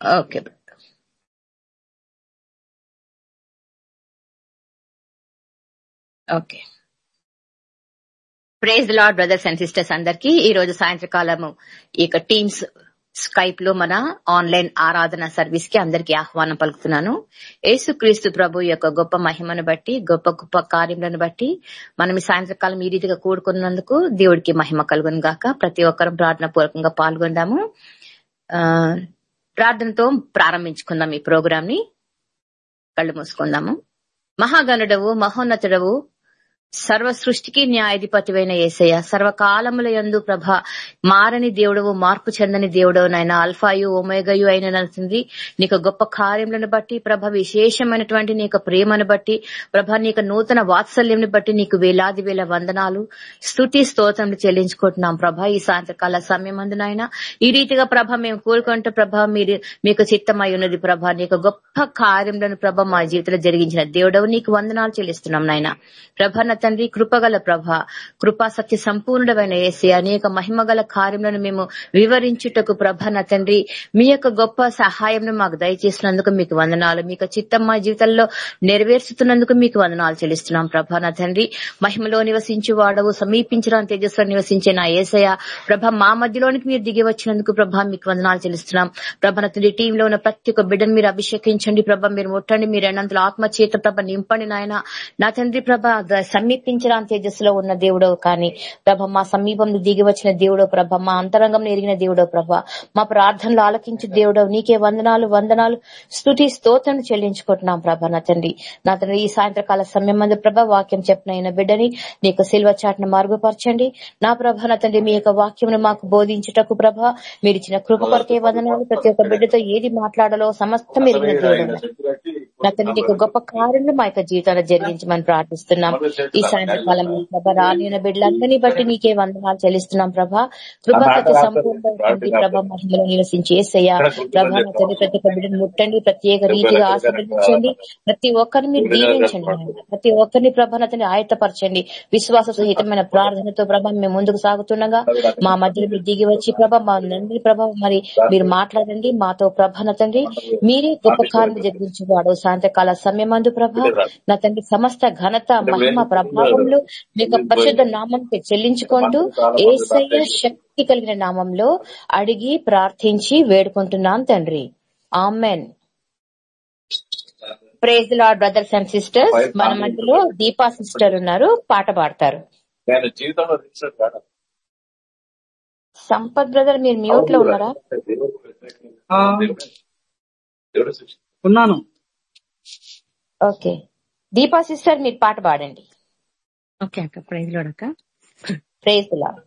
Okay okay. Praise Lord brothers and sisters అందరికి. ఈ రోజు సాయంత్రకాలము ఈ యొక్క టీమ్స్ స్కైప్లో మన ఆన్లైన్ ఆరాధన సర్వీస్కి అందరికి ఆహ్వానం పలుకుతున్నాను. యేసుక్రీస్తు ప్రభు యొక్క గొప్ప మహిమను బట్టి గొప్ప గొప్ప కార్యములను బట్టి మనం ఈ సాయంత్రకాలం ఈ రీతిగా కూడుకున్నందుకు దేవుడికి మహిమ కలుగును గాక ప్రతి ఒక్కరం ప్రార్థన పూర్వకంగా పాల్గొందాము. ప్రార్థనతో ప్రారంభించుకుందాం ఈ ప్రోగ్రామ్ని కళ్ళు మూసుకుందాము. మహాగణుడవు మహోన్నతుడవు సర్వ సృష్టికి న్యాయాధిపతివైన ఏసయ్య. సర్వకాలముల యందు ప్రభ మారని దేవుడవు మార్పు చెందని దేవుడవు నాయన అల్ఫాయు ఒమేగయు అయిన నడుతుంది నీకు గొప్ప కార్యములను బట్టి ప్రభ విశేషమైనటువంటి నీ ప్రేమను బట్టి ప్రభ నీకు నూతన వాత్సల్యంని బట్టి నీకు వేలాది వేల వందనాలు. స్థుతి స్తోత్రములు చెల్లించుకుంటున్నాం ప్రభ ఈ సాయంత్రకాల సమయం నాయన ఈ రీతిగా ప్రభ మేము కోరుకుంటూ ప్రభ మీరు మీకు చిత్తమై ఉన్నది ప్రభ. నీకు గొప్ప కార్యములను ప్రభ మా జీవితంలో జరిగించిన దేవుడవు. నీకు వందనాలు చెల్లిస్తున్నాం నాయన. ప్రభ తండ్రి కృపగల ప్రభ. కృపా సత్య సంపూర్ణమైన ఏసి అనేక మహిమగల కార్యములను మేము వివరించుటకు ప్రభ నా తండ్రి. మీ యొక్క గొప్ప సహాయంను మాకు దయచేసినందుకు మీకు వందనాలు. మీకు చిత్తం మా జీవితంలో నెరవేర్చుతున్నందుకు మీకు వందనాలు చెల్లిస్తున్నాం ప్రభ నా తండ్రి. మహిమలో నివసించి వాడవు సమీపించడానికి తేజస్సులో నివసించే నా ఏసయ ప్రభ మా మధ్యలోనికి మీరు దిగి వచ్చినందుకు ప్రభ మీకు వందనాలు చెల్లిస్తున్నాం. ప్రభ నా తండ్రి టీంలో ఉన్న ప్రతి ఒక్క బిడ్డను మీరు అభిషేకించండి ప్రభ. మీరు ముట్టండి మీరు ఎన్నంతలో ఆత్మ చేత ప్రభ నింపండి నాయన. నా తండ్రి ప్రభ సమీపించడానికి తేజస్సులో ఉన్న దేవుడవు కానీ. ప్రభ మా సమీపంలో దిగి వచ్చిన దేవుడో ప్రభ మా అంతరంగం ఎరిగిన దేవుడో ప్రభ మా ప్రార్థనలు ఆలకించి దేవుడవు నీకే వందనాలు వందనాలు స్థుతి స్తోత్రం చెల్లించుకుంటున్నాం ప్రభ నా తండ్రి. నా తండ్రి ఈ సాయంత్రకాల సమయం మందు ప్రభ వాక్యం చెప్పిన బిడ్డని నీకు సిల్వ చాట్ను మార్గపరచండి. నా ప్రభ నా తండ్రి మీ యొక్క వాక్యం మాకు బోధించుటకు ప్రభ మీరు ఇచ్చిన కృప కొరకే వందనాలు. ప్రతి ఒక్క బిడ్డతో ఏది మాట్లాడాలో సమస్తం ఎరిగిన దేవుడు నా తండ్రి నీకు గొప్ప కార్యంలో మా యొక్క జీవితాన్ని జరిగించమని ప్రార్థిస్తున్నాం. ఈ సాయంత్రకాలం ప్రభ రాని బిడ్డలందరినీ బట్టి నీకే వందనాలు చెల్లిస్తున్నాం ప్రభ. కృపకత సంపూర్ణ ప్రభ మహిమలో నివసించి ఏసయ్య. ప్రభ నా తండ్రి ప్రతి ఒక్క బిడ్డను ముట్టండి ప్రత్యేక రీతిగా ఆశీర్వదించండి. ప్రతి ఒక్కరిని మీరు దీవించండి. ప్రతి ఒక్కరిని ప్రభ నా తండ్రి ఆయత్తపరచండి. విశ్వాస సహితమైన ప్రార్థనతో ప్రభ మేము ముందుకు సాగుతుండగా మా మధ్యలో మీరు దిగి వచ్చి ప్రభ మా నంది ప్రభ మరి మీరు మాట్లాడండి మాతో ప్రభ నా తండ్రి మీరే గొప్ప కార్యం జరిగించేవాడు సాయంత్రకాల సమయమందు ప్రభ. నా తండ్రి సమస్త ఘనత మహిమ ప్రభావంలో మీకు పరిశుద్ధ నామంకి చెల్లించుకుంటూ ఏసయ్య శక్తి కలిగిన నామంలో అడిగి ప్రార్థించి వేడుకుంటున్నాను తండ్రి. Amen. Praise Lord brothers and sisters మన మధ్యలో దీపా సిస్టర్ ఉన్నారు పాట పాడతారు. సంపత్ బ్రదర్ మీరు మ్యూట్లో ఉన్నారా? ఉన్నాను. ఓకే. దీపా సిస్టర్ మీరు పాట పాడండి. ఓకే అక్క ప్రైజ్ లోడక్క ప్రేజ్ లాడ్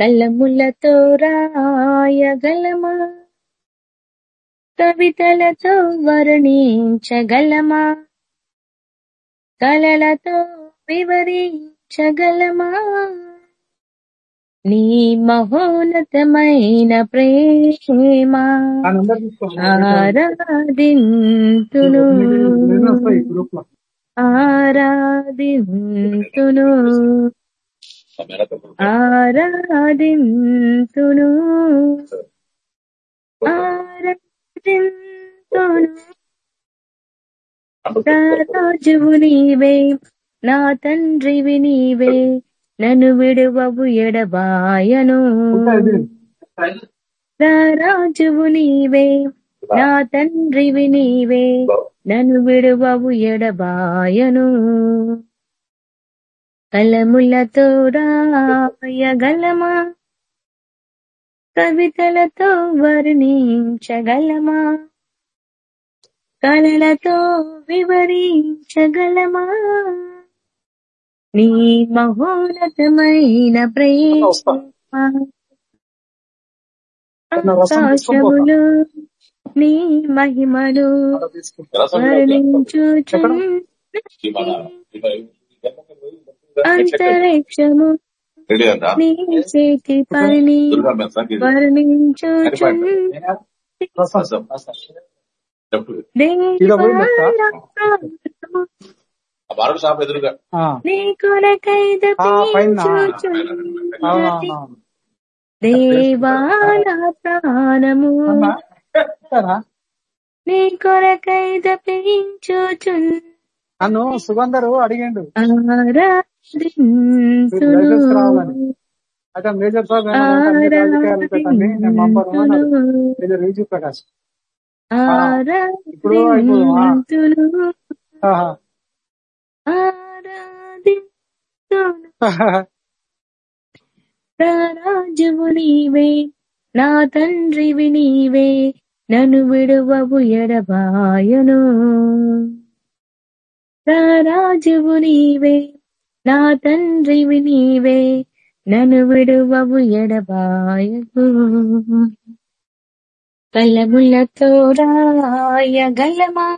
కళ్ళములతో రాయగలమా? కవితలతో వర్ణించగలమా? కలలతో వివరించగలమా? నీ మహోన్నతమైన ప్రేమ ఆరాధింతును. ఆరాధింతును. ఆరాధింతును. ఆరాధింతును. రాజువు నీవే నా తండ్రివి నీవే. నన్ను విడువవు ఎడబాయను. రాజువు నీవే నా తండ్రివి నీవే నన్ను విడువవు ఎడబాయను. కలములతో రాయగలమా కవితలతో వర్ణించగలమా కళలతో వివరించగలమా? నీ మహోన్నతమైన ప్రేమ ఆకాశములు నీ మహిమలు వర్ణించుచు అంతరిక్షము నీ చేతి పని. వర్ణించుచు బారుడు షాప్ ఎదురుగా. నీ కొరకై పైన. దపించుచున్నది. దేవా నా ప్రాణము. నీ కొరకై తప్పించుచున్ నన్ను సుగంధరు అడిగిండు. అయితే మేజర్ సాబ్ ఇది రీజు ప్రకాష్ ఇప్పుడు అయిపోదు నీవే నా తండ్రివి నీవే నన్ను విడువవు ఎడబాయను రాజువు నీవే నా తండ్రివి నీవే నన్ను విడువవు ఎడబాయను కలములతో రాయగలమా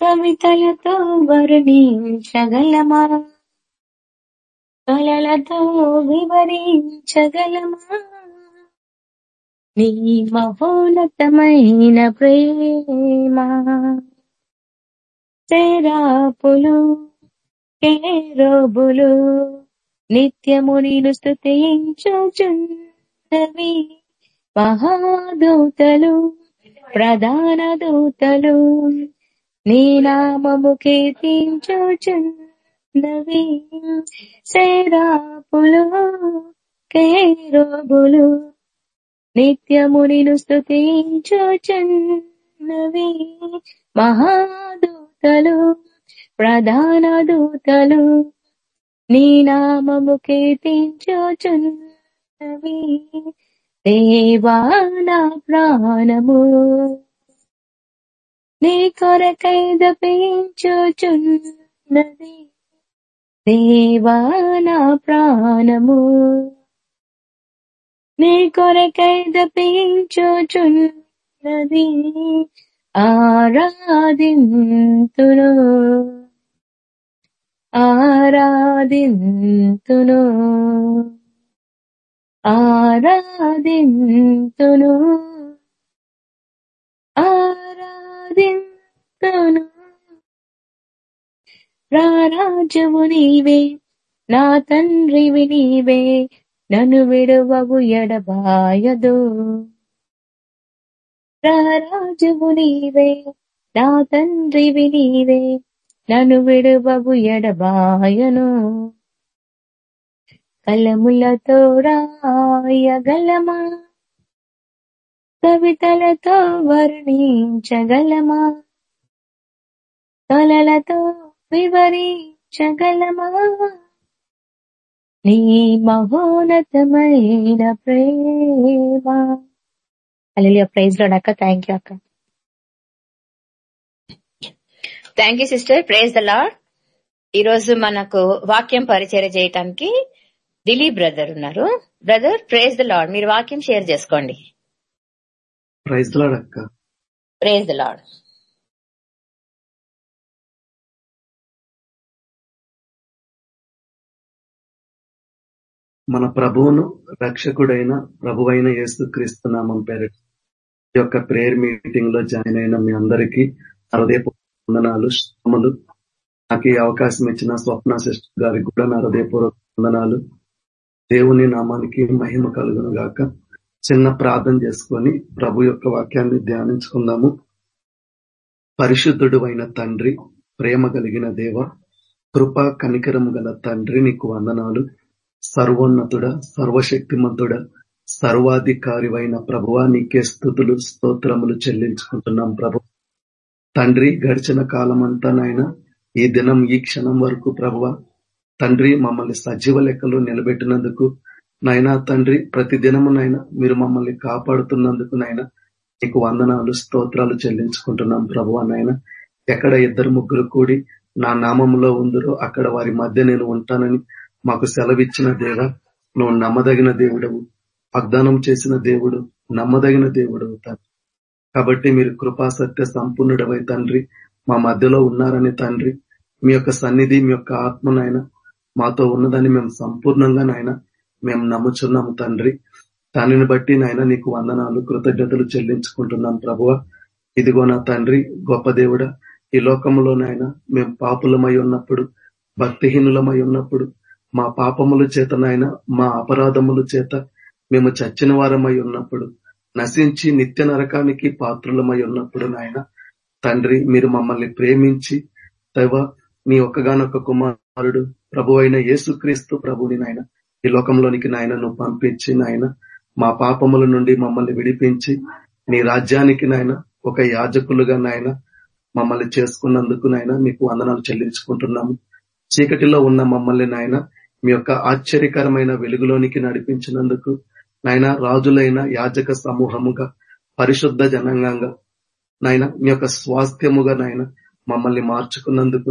కవితలతో వర్ణించగలమా? కలలతో వివరించగలమా? నీ మహోన్నతమైన ప్రేమ. చేరాపులు కేరోబులు నిత్యము నేను స్తుతించుచున్నవి. మహాదూతలు ప్రధాన దూతలు. నీ నామము కీర్తించుచున్నవి సేరాపులు కేరోబులు నిత్యము నిను స్తుతించుచున్నవి మహాదూతలు ప్రధాన దూతలు. నీ నామము కీర్తించుచున్నవి దేవా నా ప్రాణము. నీ కొరకై దపించుచున్నది దేవా నా ప్రాణము. నీ కొరకై దపించుచున్నది ఆరాధింతును. ఆరాధింతును. ఆరాధింతును. ఆరాధింతును రారాజువు నీవే నా తండ్రివి నీవే నన్ను విడువవు ఎడబాయదు. రారాజువు నీవే నా తండ్రివి నీవే నన్ను విడువవు ఎడబాయను. కలములతో రాయగలమా కవితలతో వర్ణించగలమా? కలలతో వివరించగలమా? నీ మహోన్నతమైన ప్రేమ. అలలియ ప్రైజ్లో అక్క థ్యాంక్ యూ అక్క. Thank you sister praise the Lord ఈ రోజు మనకు వాక్యం పరిచయం చేయటానికి దిలీప్ బ్రదర్ ఉన్నారు. బ్రదర్ ప్రేజ్ ద లాడ్ మీరు వాక్యం షేర్ చేసుకోండి. ప్రైజ్ అక్క. ప్రేజ్ ద లాడ్ మన ప్రభువును రక్షకుడైన ప్రభువైన యేసు క్రీస్తు నామం ఈ యొక్క ప్రేయర్ మీటింగ్లో జాయిన్ అయిన మీ అందరికీ హృదయపూర్వక వందనాలు శ్రమలు నాకు ఈ అవకాశం ఇచ్చిన స్వప్న సిస్టర్ గారికి కూడా నా హృదయపూర్వక వందనాలు. దేవుని నామానికి మహిమ కలుగును గాక. చిన్న ప్రార్థన చేసుకొని ప్రభు యొక్క వాక్యాన్ని ధ్యానించుకుందాము. పరిశుద్ధుడు అయిన తండ్రి ప్రేమ కలిగిన దేవ కృప కనికరము గల తండ్రి నీకు వందనాలు. సర్వోన్నతుడ సర్వశక్తిమంతుడ సర్వాధికారివైన ప్రభువా నీకే స్థుతులు స్తోత్రములు చెల్లించుకుంటున్నాం ప్రభు. తండ్రి గడిచిన కాలమంతా నాయన ఈ దినం ఈ క్షణం వరకు ప్రభువ తండ్రి మమ్మల్ని సజీవ లెక్కలో నిలబెట్టినందుకు నైనా తండ్రి ప్రతి దినము నైనా మీరు మమ్మల్ని కాపాడుతున్నందుకు నైనా నీకు వందనాలు స్తోత్రాలు చెల్లించుకుంటున్నాం ప్రభు నాయన. ఎక్కడ ఇద్దరు ముగ్గురు కూడి నా నామంలో ఉందరో అక్కడ వారి మధ్య నేను ఉంటానని మాకు సెలవిచ్చిన దేవ నువ్వు నమ్మదగిన దేవుడవు. వాగ్దానం చేసిన దేవుడు నమ్మదగిన దేవుడు కాబట్టి మీరు కృపా సత్య సంపూర్ణుడవై తండ్రి. మా మధ్యలో ఉన్నారని తండ్రి. మీ యొక్క సన్నిధి మీ యొక్క ఆత్మనైనా మాతో ఉన్నదని మేము సంపూర్ణంగా నాయన మేము నమ్ముచున్నాము తండ్రి. దానిని బట్టి నాయన నీకు వందనాలు కృతజ్ఞతలు చెల్లించుకుంటున్నాం ప్రభువ. ఇదిగో నా తండ్రి గొప్ప దేవుడ. ఈ లోకంలోనైనా నాయన మేము పాపులమై ఉన్నప్పుడు భక్తిహీనులమై ఉన్నప్పుడు మా పాపముల చేత నాయన మా అపరాధముల చేత మేము చచ్చిన వారమై ఉన్నప్పుడు నశించి నిత్య నరకానికి పాత్రులమై ఉన్నప్పుడు నాయన తండ్రి మీరు మమ్మల్ని ప్రేమించి తవ మీ ఒక్కగానొక్క కుమారుడు ప్రభు అయిన యేసుక్రీస్తు ప్రభుని నాయన ఈ లోకంలోనికి నాయన నువ్వు పంపించి నాయన మా పాపముల నుండి మమ్మల్ని విడిపించి నీ రాజ్యానికి నాయన ఒక యాజకులుగా నాయన మమ్మల్ని చేసుకున్నందుకు నాయన మీకు వందనాలు చెల్లించుకుంటున్నాము. చీకటిలో ఉన్న మమ్మల్ని నాయన మీ యొక్క ఆశ్చర్యకరమైన వెలుగులోనికి నడిపించినందుకు నాయన రాజులైన యాజక సమూహముగా పరిశుద్ధ జనాంగంగా నాయన మీ యొక్క స్వాస్థ్యముగా నాయన మమ్మల్ని మార్చుకున్నందుకు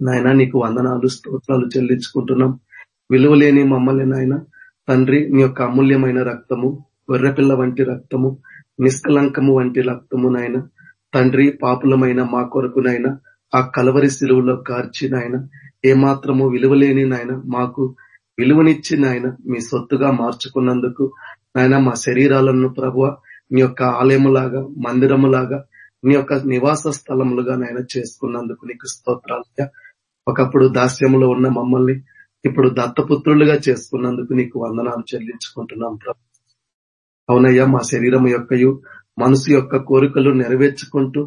నాయన నీకు వందనాలు స్తోత్రాలు చెల్లించుకుంటున్నాం. విలువలేని మమ్మల్ని నాయన తండ్రి మీ యొక్క అమూల్యమైన రక్తము గొర్రెపిల్ల వంటి రక్తము నిష్కలంకము వంటి రక్తము నాయన తండ్రి పాపులమైన మా కొరకునైనా ఆ కలవరి శిలువులో కార్చినైనా నాయన ఏమాత్రము విలువలేని నాయన మాకు విలువనిచ్చి నాయన మీ సొత్తుగా మార్చుకున్నందుకు నాయన మా శరీరాలను ప్రభువ మీ యొక్క ఆలయములాగా మందిరములాగా మీ యొక్క నివాస స్థలములుగా నాయన చేసుకున్నందుకు నీకు స్తోత్రాలుగా ఒకప్పుడు దాస్యములో ఉన్న మమ్మల్ని ఇప్పుడు దత్తపుత్రులుగా చేసుకున్నందుకు నీకు వందనాలు చెల్లించుకుంటున్నాం ప్రభు. అవునయ్యా మా శరీరం యొక్కయు మనసు యొక్క కోరికలు నెరవేర్చుకుంటూ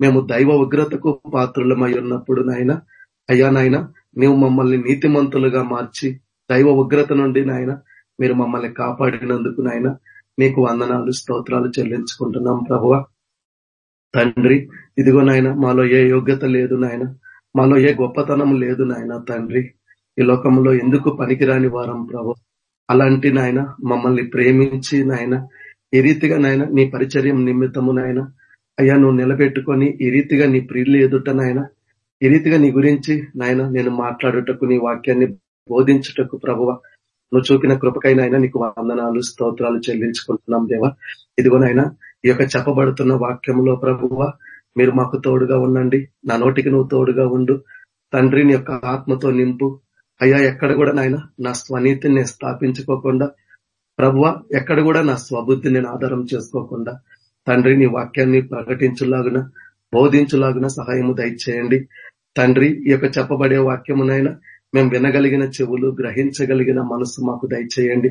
మేము దైవ ఉగ్రతకు పాత్రులమై ఉన్నప్పుడు నాయన అయ్యా నాయన నీవు మమ్మల్ని నీతిమంతులుగా మార్చి దైవ ఉగ్రత నుండి నాయన మీరు మమ్మల్ని కాపాడినందుకు నాయన మీకు వందనాలు స్తోత్రాలు చెల్లించుకుంటున్నాం ప్రభువ. తండ్రి ఇదిగో నాయన మాలో ఏ యోగ్యత లేదు నాయన మాలో ఏ గొప్పతనం లేదు నాయన తండ్రి. ఈ లోకంలో ఎందుకు పనికిరాని వారం ప్రభు? అలాంటి నాయన మమ్మల్ని ప్రేమించి నాయన ఈ రీతిగా నాయన నీ పరిచర్యం నిమిత్తము నాయన అయ్యా నువ్వు నిలబెట్టుకొని ఈ రీతిగా నీ ప్రియులు ఎదుట నాయన ఈ రీతిగా నీ గురించి నాయన నేను మాట్లాడుటకు నీ వాక్యాన్ని బోధించుటకు ప్రభువ నువ్వు చూపిన కృపకైనా నీకు వందనాలు స్తోత్రాలు చెల్లించుకుంటున్నాం దేవా. ఇదిగోనైనా ఈ యొక్క చెప్పబడుతున్న వాక్యంలో ప్రభువ మీరు మాకు తోడుగా ఉండండి. నా నోటికి నువ్వు తోడుగా ఉండు. తండ్రిని యొక్క ఆత్మతో నింపు. అయ్యా ఎక్కడ కూడా నాయన నా స్వనీతిని నేను స్థాపించుకోకుండా ప్రభువ ఎక్కడ కూడా నా స్వబుద్ధిని నేను ఆధారం చేసుకోకుండా తండ్రి నీ వాక్యాన్ని ప్రకటించులాగున బోధించులాగున సహాయము దయచేయండి. తండ్రి ఈ యొక్క చెప్పబడే వాక్యమునైనా మేము వినగలిగిన చెవులు గ్రహించగలిగిన మనసు మాకు దయచేయండి.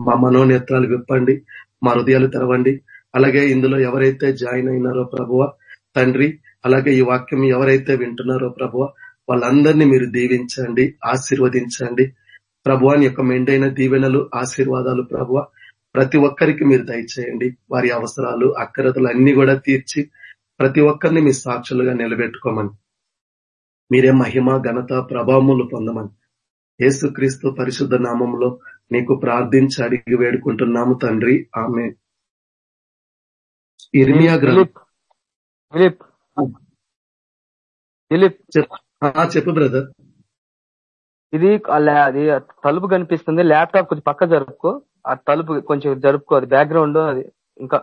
మా మనోనేత్రాలు విప్పండి మా హృదయాలు తెరవండి. అలాగే ఇందులో ఎవరైతే జాయిన్ అయినారో ప్రభువ తండ్రి అలాగే ఈ వాక్యం ఎవరైతే వింటున్నారో ప్రభువ వాళ్ళందరినీ మీరు దీవించండి ఆశీర్వదించండి. ప్రభువాని యొక్క మెండైన దీవెనలు ఆశీర్వాదాలు ప్రభువ ప్రతి ఒక్కరికి మీరు దయచేయండి. వారి అవసరాలు అక్కరతలు అన్ని కూడా తీర్చి ప్రతి ఒక్కరిని మీ సాక్షులుగా నిలబెట్టుకోమని. మీరే మహిమ ఘనత ప్రభావములు పొందమని. యేసుక్రీస్తు పరిశుద్ధ నామంలో నీకు ప్రార్థించి అడిగి వేడుకుంటున్నాము తండ్రి. ఆమె ఇర్మియా చెప్పు. బ్రదర్. ఇది అది తలుపు కనిపిస్తుంది. ల్యాప్టాప్ కొంచెం పక్క జరుపుకో. ఆ తలుపు కొంచెం జరుపుకో. అది బ్యాక్గ్రౌండ్ అది ఇంకా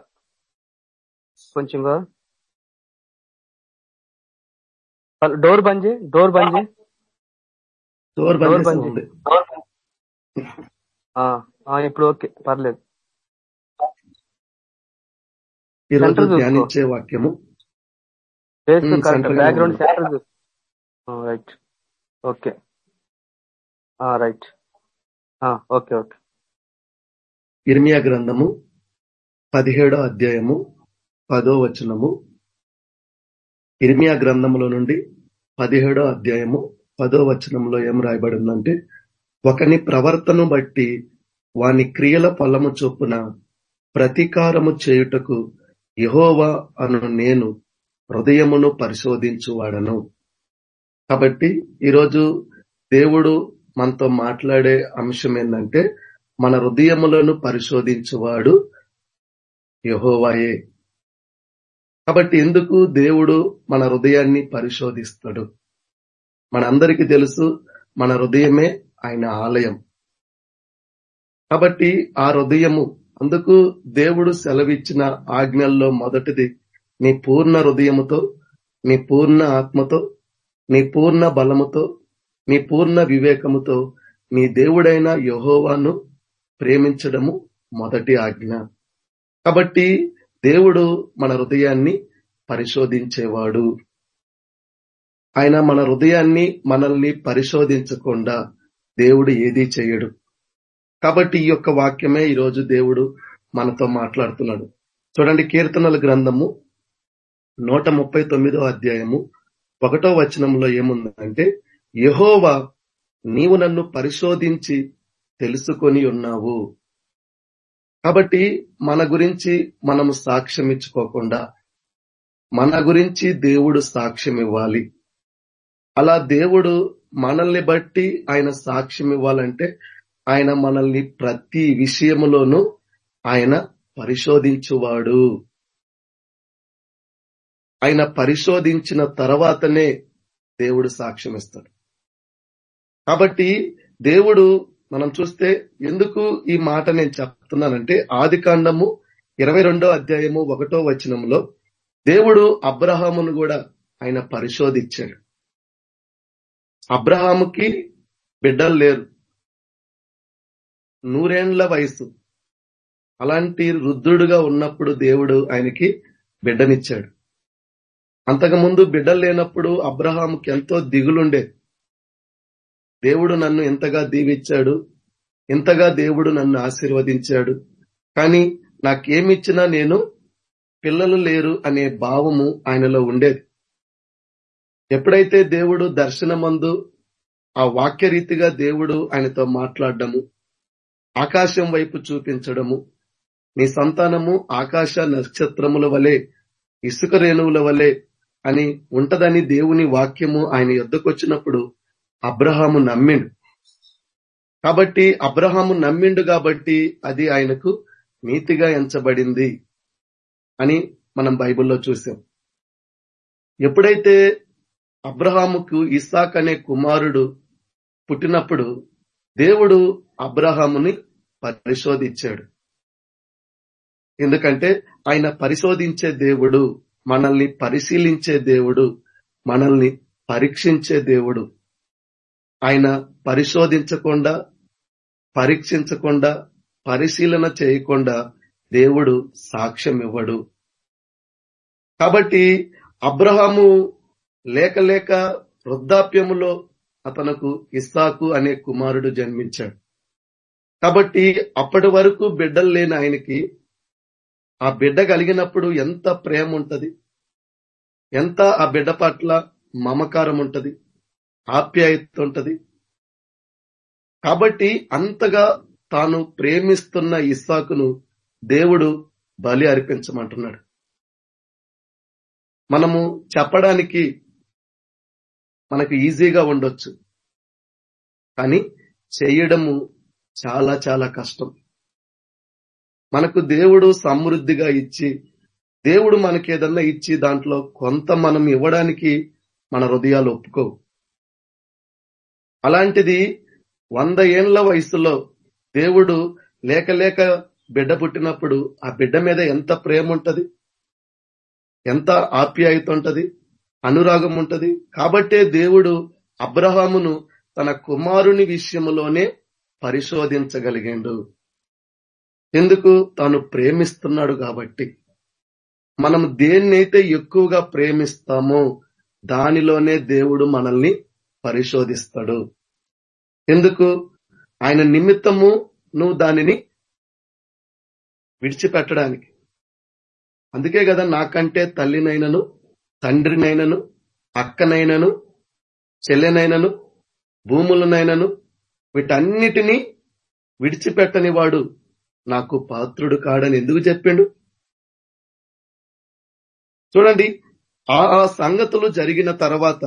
కొంచెం డోర్ బంద్ చేయి డోర్ బంద్ చేయి డోర్ బంద్ చేయి ఇప్పుడు ఓకే పర్లేదు. ఈ రోజు సెంటర్ చూసుకో. ధ్యానించే వాక్యము. Centre background centre right okay right okay okay ఇర్మియా గ్రంథము పదిహేడో అధ్యాయము పదో వచనము ఇర్మియా గ్రంథములో నుండి పదిహేడో అధ్యాయము పదో వచనంలో ఏం రాయబడిందంటే ఒకని ప్రవర్తను బట్టి వాని క్రియల ఫలము చొప్పున ప్రతీకారము చేయుటకు యహోవా అను నేను హృదయమును పరిశోధించువాడను. కాబట్టి ఈరోజు దేవుడు మనతో మాట్లాడే అంశం ఏంటంటే మన హృదయములను పరిశోధించువాడు యహోవాయే. కాబట్టి ఎందుకు దేవుడు మన హృదయాన్ని పరిశోధిస్తాడు? మనందరికీ తెలుసు మన హృదయమే ఆయన ఆలయం. కాబట్టి ఆ హృదయము అందుకు దేవుడు సెలవిచ్చిన ఆజ్ఞల్లో మొదటిది నీ పూర్ణ హృదయముతో నీ పూర్ణ ఆత్మతో నీ పూర్ణ బలముతో నీ పూర్ణ వివేకముతో నీ దేవుడైన యహోవాను ప్రేమించడము మొదటి ఆజ్ఞ. కాబట్టి దేవుడు మన హృదయాన్ని పరిశోధించేవాడు. ఆయన మన హృదయాన్ని మనల్ని పరిశోధించకుండా దేవుడు ఏదీ చేయడు. కాబట్టి ఈ యొక్క వాక్యమే ఈరోజు దేవుడు మనతో మాట్లాడుతున్నాడు. చూడండి కీర్తనల గ్రంథము నూట ముప్పై తొమ్మిదో అధ్యాయము ఒకటో వచనంలో ఏముందంటే యహోవా నీవు నన్ను పరిశోధించి తెలుసుకొని ఉన్నావు. కాబట్టి మన గురించి మనము సాక్ష్యం ఇచ్చుకోకుండా మన గురించి దేవుడు సాక్ష్యం ఇవ్వాలి అలా దేవుడు మనల్ని బట్టి ఆయన సాక్ష్యం ఇవ్వాలంటే ఆయన మనల్ని ప్రతి విషయములోనూ ఆయన పరిశోధించువాడు. ఆయన పరిశోధించిన తర్వాతనే దేవుడు సాక్ష్యం ఇస్తాడు కాబట్టి దేవుడు మనం చూస్తే ఎందుకు ఈ మాట నేను చెప్తున్నానంటే ఆది కాండము ఇరవై రెండో అధ్యాయము ఒకటో వచనంలో దేవుడు అబ్రహామును కూడా ఆయన పరిశోధించాడు. అబ్రహాముకి బిడ్డలు లేరు. నూరేండ్ల వయసు. అలాంటి రుద్రుడుగా ఉన్నప్పుడు దేవుడు ఆయనకి బిడ్డనిచ్చాడు. అంతకుముందు బిడ్డలు లేనప్పుడు అబ్రహాముకి ఎంతో దిగులుండేది దేవుడు నన్ను ఎంతగా దీవించాడు ఎంతగా దేవుడు నన్ను ఆశీర్వదించాడు. కానీ నాకేమిచ్చినా నేను పిల్లలు లేరు అనే భావము ఆయనలో ఉండేది. ఎప్పుడైతే దేవుడు దర్శనమందు ఆ వాక్యరీతిగా దేవుడు ఆయనతో మాట్లాడడము ఆకాశం వైపు చూపించడము నీ సంతానము ఆకాశ నక్షత్రముల వలె ఇసుక రేణువుల వలె అని ఉంటదని దేవుని వాక్యము ఆయన యొద్దకొచ్చినప్పుడు అబ్రహాము నమ్మిండు. కాబట్టి అబ్రహాము నమ్మిండు కాబట్టి అది ఆయనకు నీతిగా ఎంచబడింది అని మనం బైబిల్లో చూసాం. ఎప్పుడైతే అబ్రహాముకు ఇసాక్ అనే కుమారుడు పుట్టినప్పుడు దేవుడు అబ్రహాముని పరిశోధించాడు. ఎందుకంటే ఆయన పరిశోధించే దేవుడు మనల్ని పరిశీలించే దేవుడు మనల్ని పరీక్షించే దేవుడు. ఆయన పరిశోధించకుండా పరీక్షించకుండా పరిశీలన చేయకుండా దేవుడు సాక్ష్యం ఇవ్వడు కాబట్టి అబ్రహాము లేక లేక వృద్ధాప్యములో అతనకు ఇస్సాకు అనే కుమారుడు జన్మించాడు. కాబట్టి అప్పటి వరకు బిడ్డలు లేని ఆయనకి ఆ బిడ్డ కలిగినప్పుడు ఎంత ప్రేమ ఉంటది ఎంత ఆ బిడ్డ పట్ల మమకారం ఉంటది ఆప్యాయత ఉంటది కాబట్టి అంతగా తాను ప్రేమిస్తున్న ఇస్సాకును దేవుడు బలి అర్పించమంటున్నాడు. మనము చెప్పడానికి మనకు ఈజీగా ఉండొచ్చు. కానీ చేయడము చాలా చాలా కష్టం. మనకు దేవుడు సమృద్ధిగా ఇచ్చి దేవుడు మనకి ఏదన్నా ఇచ్చి దాంట్లో కొంత మనం ఇవ్వడానికి మన హృదయాలు ఒప్పుకోవు. అలాంటిది వంద ఏళ్ళ వయసులో దేవుడు లేక లేక బిడ్డ పుట్టినప్పుడు ఆ బిడ్డ మీద ఎంత ప్రేమ ఉంటది ఎంత ఆప్యాయత ఉంటది అనురాగం ఉంటది కాబట్టే దేవుడు అబ్రహామును తన కుమారుని విషయంలోనే పరిశోధించగలిగాడు. ఎందుకు? తాను ప్రేమిస్తున్నాడు కాబట్టి. మనం దేన్నైతే ఎక్కువగా ప్రేమిస్తామో దానిలోనే దేవుడు మనల్ని పరిశోధిస్తాడు. ఎందుకు? ఆయన నిమిత్తము నువ్వు దానిని విడిచిపెట్టడానికి. అందుకే కదా నాకంటే తల్లినైనను తండ్రినైనను అక్కనైనను చెల్లెనైనను భూములనైనను వీటన్నిటినీ విడిచిపెట్టని వాడు నాకు పాత్రుడు కాడని ఎందుకు చెప్పిండు? చూడండి ఆ ఆ సంగతులు జరిగిన తర్వాత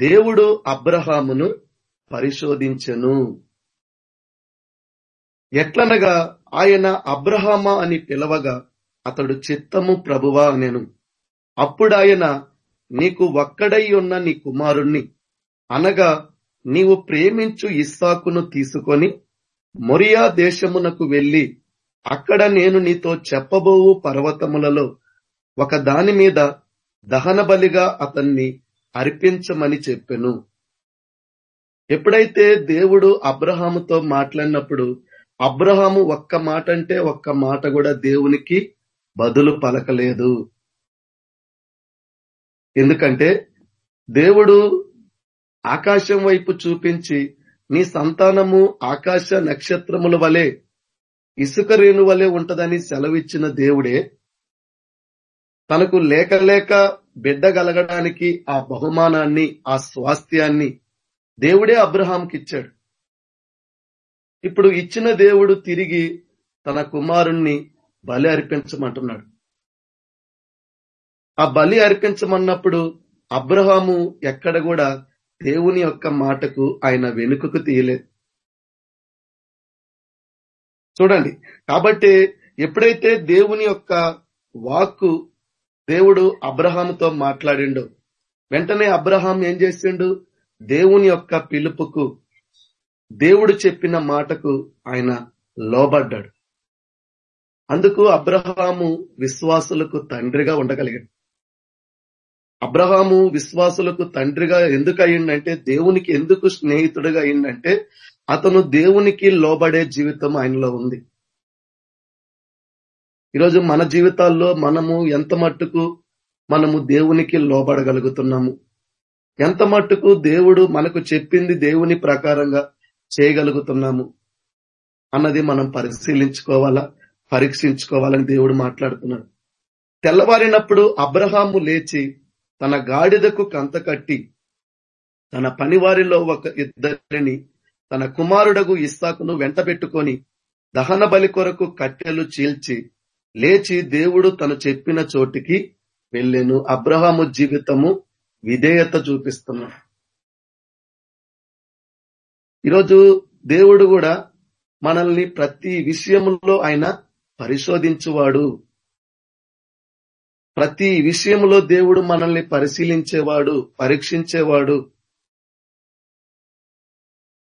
దేవుడు అబ్రహామును పరిశోధించెను. ఎట్లనగా ఆయన అబ్రహామా అని పిలవగా అతడు చిత్తము ప్రభువా నేను అప్పుడాయన నీకు ఒక్కడై ఉన్న నీ కుమారుణ్ణి. అనగా నీవు ప్రేమించు ఇస్సాకును తీసుకొని మొరియా దేశమునకు వెళ్ళి అక్కడ నేను నీతో చెప్పబోవు పర్వతములలో ఒక దాని మీద దహన బలిగా అతన్ని అర్పించమని చెప్పెను. ఎప్పుడైతే దేవుడు అబ్రహాముతో మాట్లాడినప్పుడు అబ్రహాము ఒక్క మాట అంటే ఒక్క మాట కూడా దేవునికి బదులు పలకలేదు. ఎందుకంటే దేవుడు ఆకాశం వైపు చూపించి నీ సంతానము ఆకాశ నక్షత్రముల వలె ఇసుక రేణు వలె ఉంటదని సెలవిచ్చిన దేవుడే తనకు లేక లేక బిడ్డ కలగడానికి ఆ బహుమానాన్ని ఆ స్వాస్థ్యాన్ని దేవుడే అబ్రహాంకి ఇచ్చాడు. ఇప్పుడు ఇచ్చిన దేవుడు తిరిగి తన కుమారుణ్ణి బలి అర్పించమంటున్నాడు. ఆ బలి అర్పించమన్నప్పుడు అబ్రహాము ఎక్కడ కూడా దేవుని యొక్క మాటకు ఆయన వెనుకకు తీయలేదు. చూడండి కాబట్టి ఎప్పుడైతే దేవుని యొక్క వాక్కు దేవుడు అబ్రహాముతో మాట్లాడిండు. వెంటనే అబ్రహాం ఏం చేసిండు? దేవుని యొక్క పిలుపుకు దేవుడు చెప్పిన మాటకు ఆయన లోబడ్డాడు. అందుకు అబ్రహాము విశ్వాసులకు తండ్రిగా ఉండగలిగాడు. అబ్రహాము విశ్వాసులకు తండ్రిగా ఎందుకు అయ్యిందంటే దేవునికి ఎందుకు స్నేహితుడిగా అయిందంటే అతను దేవునికి లోబడే జీవితం ఆయనలో ఉంది. ఈరోజు మన జీవితాల్లో మనము ఎంత మట్టుకు మనము దేవునికి లోబడగలుగుతున్నాము? ఎంత మట్టుకు దేవుడు మనకు చెప్పింది దేవుని ప్రకారంగా చేయగలుగుతున్నాము? అన్నది మనం పరిశీలించుకోవాలా? పరీక్షించుకోవాలని దేవుడు మాట్లాడుతున్నాడు. తెల్లవారినప్పుడు అబ్రహాము లేచి తన గాడిదకు కంత కట్టి తన పనివారిలో ఒక ఇద్దరిని తన కుమారుడకు ఇస్సాకును వెంటబెట్టుకొని దహన బలి కొరకు కట్టెలు చీల్చి లేచి దేవుడు తను చెప్పిన చోటికి వెళ్ళాను. అబ్రహాము జీవితము విధేయత చూపిస్తున్నాడు ఈరోజు దేవుడు కూడా మనల్ని ప్రతి విషయంలో ఆయన పరిశోధించువాడు. ప్రతి విషయంలో దేవుడు మనల్ని పరిశీలించేవాడు పరీక్షించేవాడు.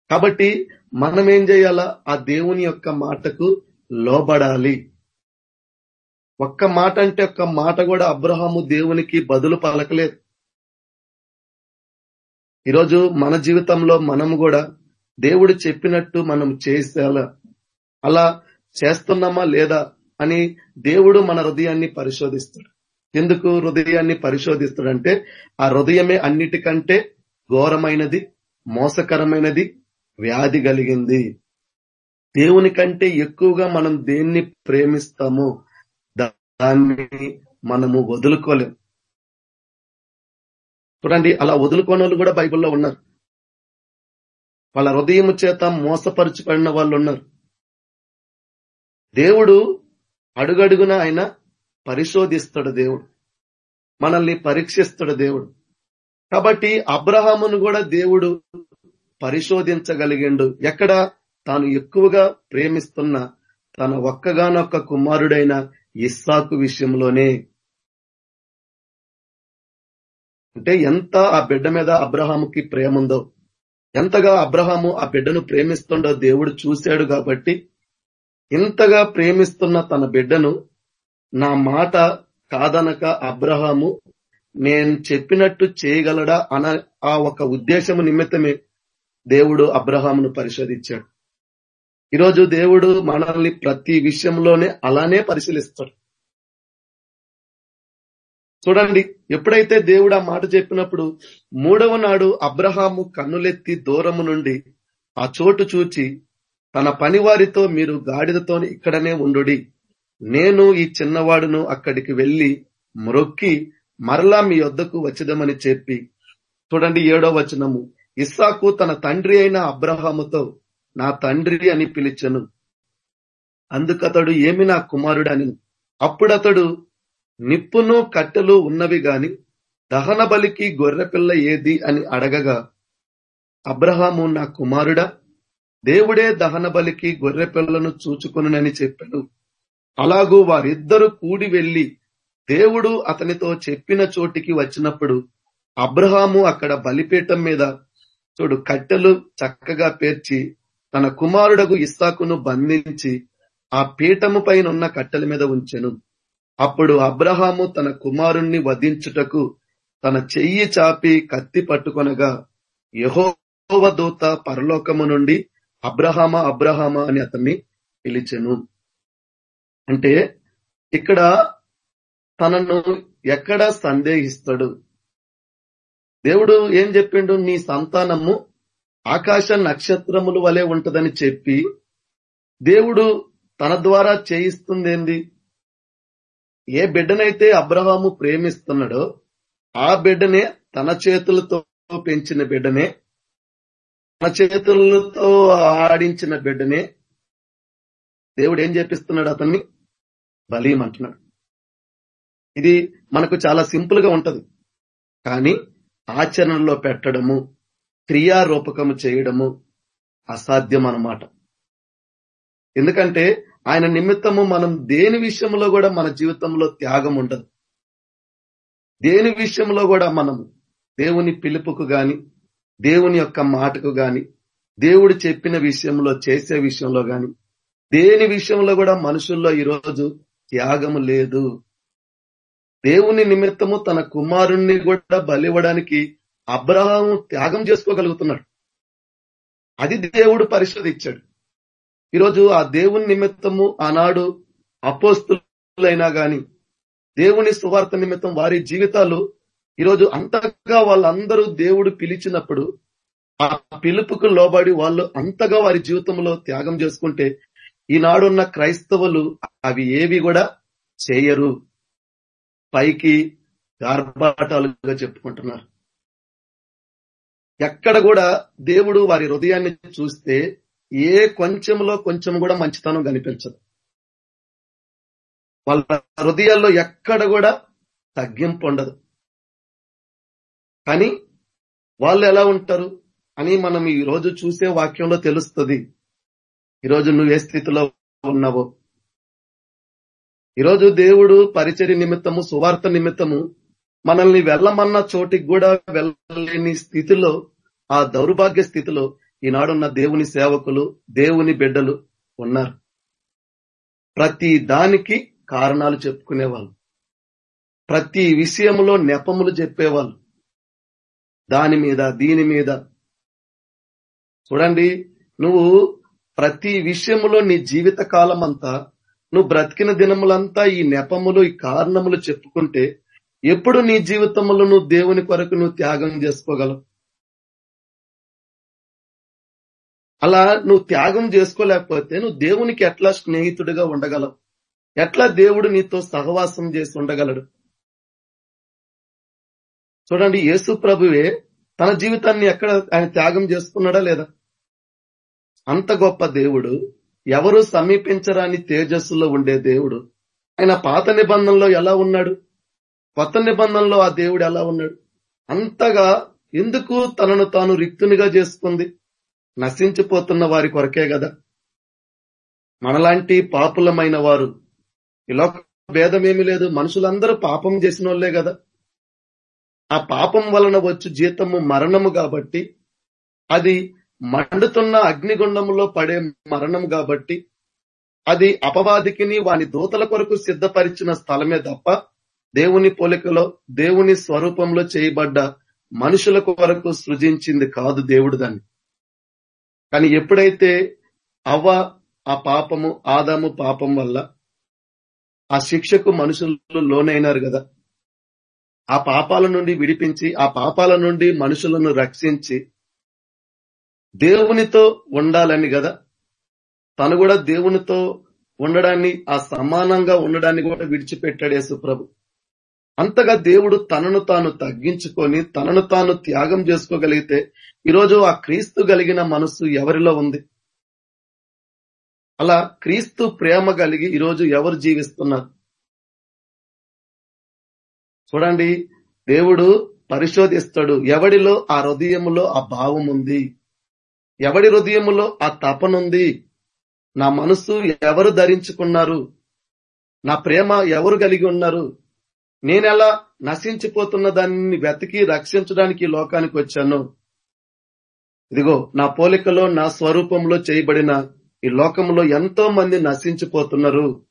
కాబట్టి మనం ఏం చేయాలా? ఆ దేవుని యొక్క మాటకు లోబడాలి. ఒక్క మాట అంటే ఒక్క మాట కూడా అబ్రహాము దేవునికి బదులు పలకలేదు. ఈరోజు మన జీవితంలో మనం కూడా దేవుడు చెప్పినట్టు మనం చేసేలా అలా చేస్తున్నామా లేదా అని దేవుడు మన హృదయాన్ని పరిశోధిస్తాడు. ఎందుకు హృదయాన్ని పరిశోధిస్తాడంటే ఆ హృదయమే అన్నిటికంటే ఘోరమైనది మోసకరమైనది వ్యాధి కలిగింది. దేవుని కంటే ఎక్కువగా మనం దేన్ని ప్రేమిస్తామో దాన్ని మనము వదులుకోలేం. చూడండి అలా వదులుకోని వాళ్ళు కూడా బైబిల్లో ఉన్నారు. వాళ్ళ హృదయం చేత మోసపరుచుపడిన వాళ్ళు ఉన్నారు. దేవుడు అడుగడుగున ఆయన పరిశోధిస్తాడు దేవుడు. మనల్ని పరీక్షిస్తాడు దేవుడు. కాబట్టి అబ్రహామును కూడా దేవుడు పరిశోధించగలిగిండు. ఎక్కడ? తాను ఎక్కువగా ప్రేమిస్తున్న తన ఒక్కగానొక్క కుమారుడైన ఇస్సాకు విషయంలోనే అంటే ఎంత ఆ బిడ్డ మీద అబ్రహాముకి ప్రేమ ఉందో ఎంతగా అబ్రహాము ఆ బిడ్డను ప్రేమిస్తుండో దేవుడు చూశాడు కాబట్టి ఇంతగా ప్రేమిస్తున్న తన బిడ్డను నా మాట కాదనక అబ్రహాము నేను చెప్పినట్టు చేయగలడా అన ఆ ఒక ఉద్దేశము నిమిత్తమే దేవుడు అబ్రహామును పరిశోధించాడు. ఈరోజు దేవుడు మనల్ని ప్రతి విషయంలోనే అలానే పరిశీలిస్తాడు. చూడండి ఎప్పుడైతే దేవుడు ఆ మాట చెప్పినప్పుడు మూడవ నాడు అబ్రహాము కన్నులెత్తి దూరము నుండి ఆ చోటు చూచి తన పనివారితో మీరు గాడిదతో ఇక్కడనే ఉండుడి. నేను ఈ చిన్నవాడును అక్కడికి వెళ్ళి మ్రొక్కి మరలా మీ వద్దకు వచ్చిదమని చెప్పి చూడండి ఏడో వచనము. ఇస్సాకు తన తండ్రి అయిన అబ్రహాముతో నా తండ్రి అని పిలిచను. అందుకతడు ఏమి నా కుమారుడని. అప్పుడతడు నిప్పును కట్టెలు ఉన్నవి గాని దహన బలికి గొర్రెపిల్ల ఏది అని అడగగా అబ్రహాము నా కుమారుడా దేవుడే దహన బలికి గొర్రెపిల్లను చూచుకునని చెప్పాడు అలాగూ వారిద్దరూ కూడి వెళ్ళి దేవుడు అతనితో చెప్పిన చోటికి వచ్చినప్పుడు అబ్రహాము అక్కడ బలిపీఠం మీద చూడు కట్టెలు చక్కగా పేర్చి తన కుమారుడగు ఇస్సాకును బంధించి ఆ పీఠము పైన ఉన్న కట్టెల మీద ఉంచెను. అప్పుడు అబ్రహాము తన కుమారుణ్ణి వధించుటకు తన చెయ్యి చాపి కత్తి పట్టుకొనగా యహోవ దూత పరలోకము నుండి అబ్రహామ అబ్రహామ అని అతన్ని పిలిచెను. అంటే ఇక్కడ తనను ఎక్కడ సందేహిస్తాడు? దేవుడు ఏం చెప్పిండు? నీ సంతానము ఆకాశ నక్షత్రముల వలె ఉంటదని చెప్పి దేవుడు తన ద్వారా చేయిస్తుందేంది? ఏ బిడ్డనైతే అబ్రహాము ప్రేమిస్తున్నాడో ఆ బిడ్డనే తన చేతులతో పెంచిన బిడ్డనే తన చేతులతో ఆడించిన బిడ్డనే దేవుడు ఏం చేపిస్తున్నాడు అతన్ని? బలీయమంటున్నాడు ఇది మనకు చాలా సింపుల్గా ఉంటది. కానీ ఆచరణలో పెట్టడము క్రియారూపకము చేయడము అసాధ్యం అన్నమాట ఎందుకంటే ఆయన నిమిత్తము మనం దేని విషయంలో కూడా మన జీవితంలో త్యాగం ఉండదు. దేని విషయంలో కూడా మనము దేవుని పిలుపుకు గాని దేవుని యొక్క మాటకు గాని దేవుడు చెప్పిన విషయంలో చేసే విషయంలో గాని దేని విషయంలో కూడా మనుషుల్లో ఈరోజు త్యాగము లేదు. దేవుని నిమిత్తము తన కుమారుణ్ణి కూడా బలివ్వడానికి అబ్రహాము త్యాగం చేసుకోగలుగుతున్నాడు. అది దేవుడు పరిశోధించాడు. ఈరోజు ఆ దేవుని నిమిత్తము ఆనాడు అపోస్తులైనా గాని దేవుని సువార్త నిమిత్తం వారి జీవితాలు ఈరోజు అంతగా వాళ్ళందరూ దేవుడు పిలిచినప్పుడు ఆ పిలుపుకు లోబడి వాళ్ళు అంతగా వారి జీవితంలో త్యాగం చేసుకుంటే ఈనాడున్న క్రైస్తవులు అవి ఏవి కూడా చేయరు. పైకి గార్భాటాలుగా చెప్పుకుంటున్నారు. ఎక్కడ కూడా దేవుడు వారి హృదయాన్ని చూస్తే ఏ కొంచెంలో కొంచెం కూడా మంచితనం కనిపించదు. వాళ్ళ హృదయాల్లో ఎక్కడ కూడా తగ్గింపు ఉండదు. కానీ వాళ్ళు ఎలా ఉంటారు? అని మనం ఈ రోజు చూసే వాక్యంలో తెలుస్తుంది. ఈరోజు నువ్వు ఏ స్థితిలో ఉన్నావో? ఈరోజు దేవుడు పరిచర్య నిమిత్తము సువార్త నిమిత్తము మనల్ని వెళ్ళమన్న చోటికి కూడా వెళ్ళలేని స్థితిలో ఆ దౌర్భాగ్య స్థితిలో ఈనాడున్న దేవుని సేవకులు దేవుని బిడ్డలు ఉన్నారు. ప్రతి దానికి కారణాలు చెప్పుకునేవాళ్ళు. ప్రతి విషయంలో నెపములు చెప్పేవాళ్ళు. దాని మీద దీని మీద. చూడండి నువ్వు ప్రతి విషయములో నీ జీవిత కాలం అంతా నువ్వు బ్రతికిన దినములంతా ఈ నెపములు ఈ కారణములు చెప్పుకుంటే ఎప్పుడు నీ జీవితంలో నువ్వు దేవుని కొరకు నువ్వు త్యాగం చేసుకోగలవు? అలా నువ్వు త్యాగం చేసుకోలేకపోతే నువ్వు దేవునికి ఎట్లా స్నేహితుడిగా ఉండగలవు? ఎట్లా దేవుడు నీతో సహవాసం చేసి ఉండగలడు? చూడండి యేసు ప్రభువే తన జీవితాన్ని ఎక్కడ ఆయన త్యాగం చేసుకున్నాడా లేదా? అంత గొప్ప దేవుడు ఎవరు సమీపించరాని తేజస్సులో ఉండే దేవుడు. ఆయన పాత నిబంధనలో ఎలా ఉన్నాడు? కొత్త నిబంధనలో ఆ దేవుడు ఎలా ఉన్నాడు? అంతగా ఎందుకు తనను తాను రిక్తునిగా చేసుకుంది? నశించిపోతున్న వారి కొరకే కదా మనలాంటి పాపులమైన వారు ఇలా భేదమేమి లేదు. మనుషులందరూ పాపం చేసిన వాళ్ళే కదా ఆ పాపం వలన వచ్చు జీతము మరణము కాబట్టి అది మండుతున్న అగ్నిగుండంలో పడే మరణం కాబట్టి అది అపవాదికిని వాని దూతల కొరకు సిద్ధపరిచిన స్థలమే తప్ప దేవుని పోలికలో దేవుని స్వరూపంలో చేయబడ్డ మనుషుల కొరకు సృజించింది కాదు దేవుడు దాన్ని. కానీ ఎప్పుడైతే అవ్వ ఆ పాపము ఆదాము పాపం వల్ల ఆ శిక్షకు మనుషులు లోనైనారు కదా ఆ పాపాల నుండి విడిపించి ఆ పాపాల నుండి మనుషులను రక్షించి దేవునితో ఉండాలని కదా తను కూడా దేవునితో ఉండడాన్ని ఆ సమానంగా ఉండడాన్ని కూడా విడిచిపెట్టాడు సుప్రభు అంతగా దేవుడు తనను తాను తగ్గించుకొని తనను తాను త్యాగం చేసుకోగలిగితే ఈరోజు ఆ క్రీస్తు కలిగిన మనస్సు ఎవరిలో ఉంది? అలా క్రీస్తు ప్రేమ కలిగి ఈరోజు ఎవరు జీవిస్తున్నారు? చూడండి దేవుడు పరిశోధిస్తాడు ఎవడిలో ఆ హృదయములో ఆ భావం ఉంది? ఎవడి హృదయములో ఆ తపనుంది నా మనసు ఎవరు ధరించుకున్నారు? నా ప్రేమ ఎవరు కలిగి ఉన్నారు? నేనెలా నశించిపోతున్న దాన్ని వెతికి రక్షించడానికి లోకానికి వచ్చాను? ఇదిగో నా పోలికలో నా స్వరూపంలో చేయబడిన ఈ లోకంలో ఎంతో మంది నశించిపోతున్నారు.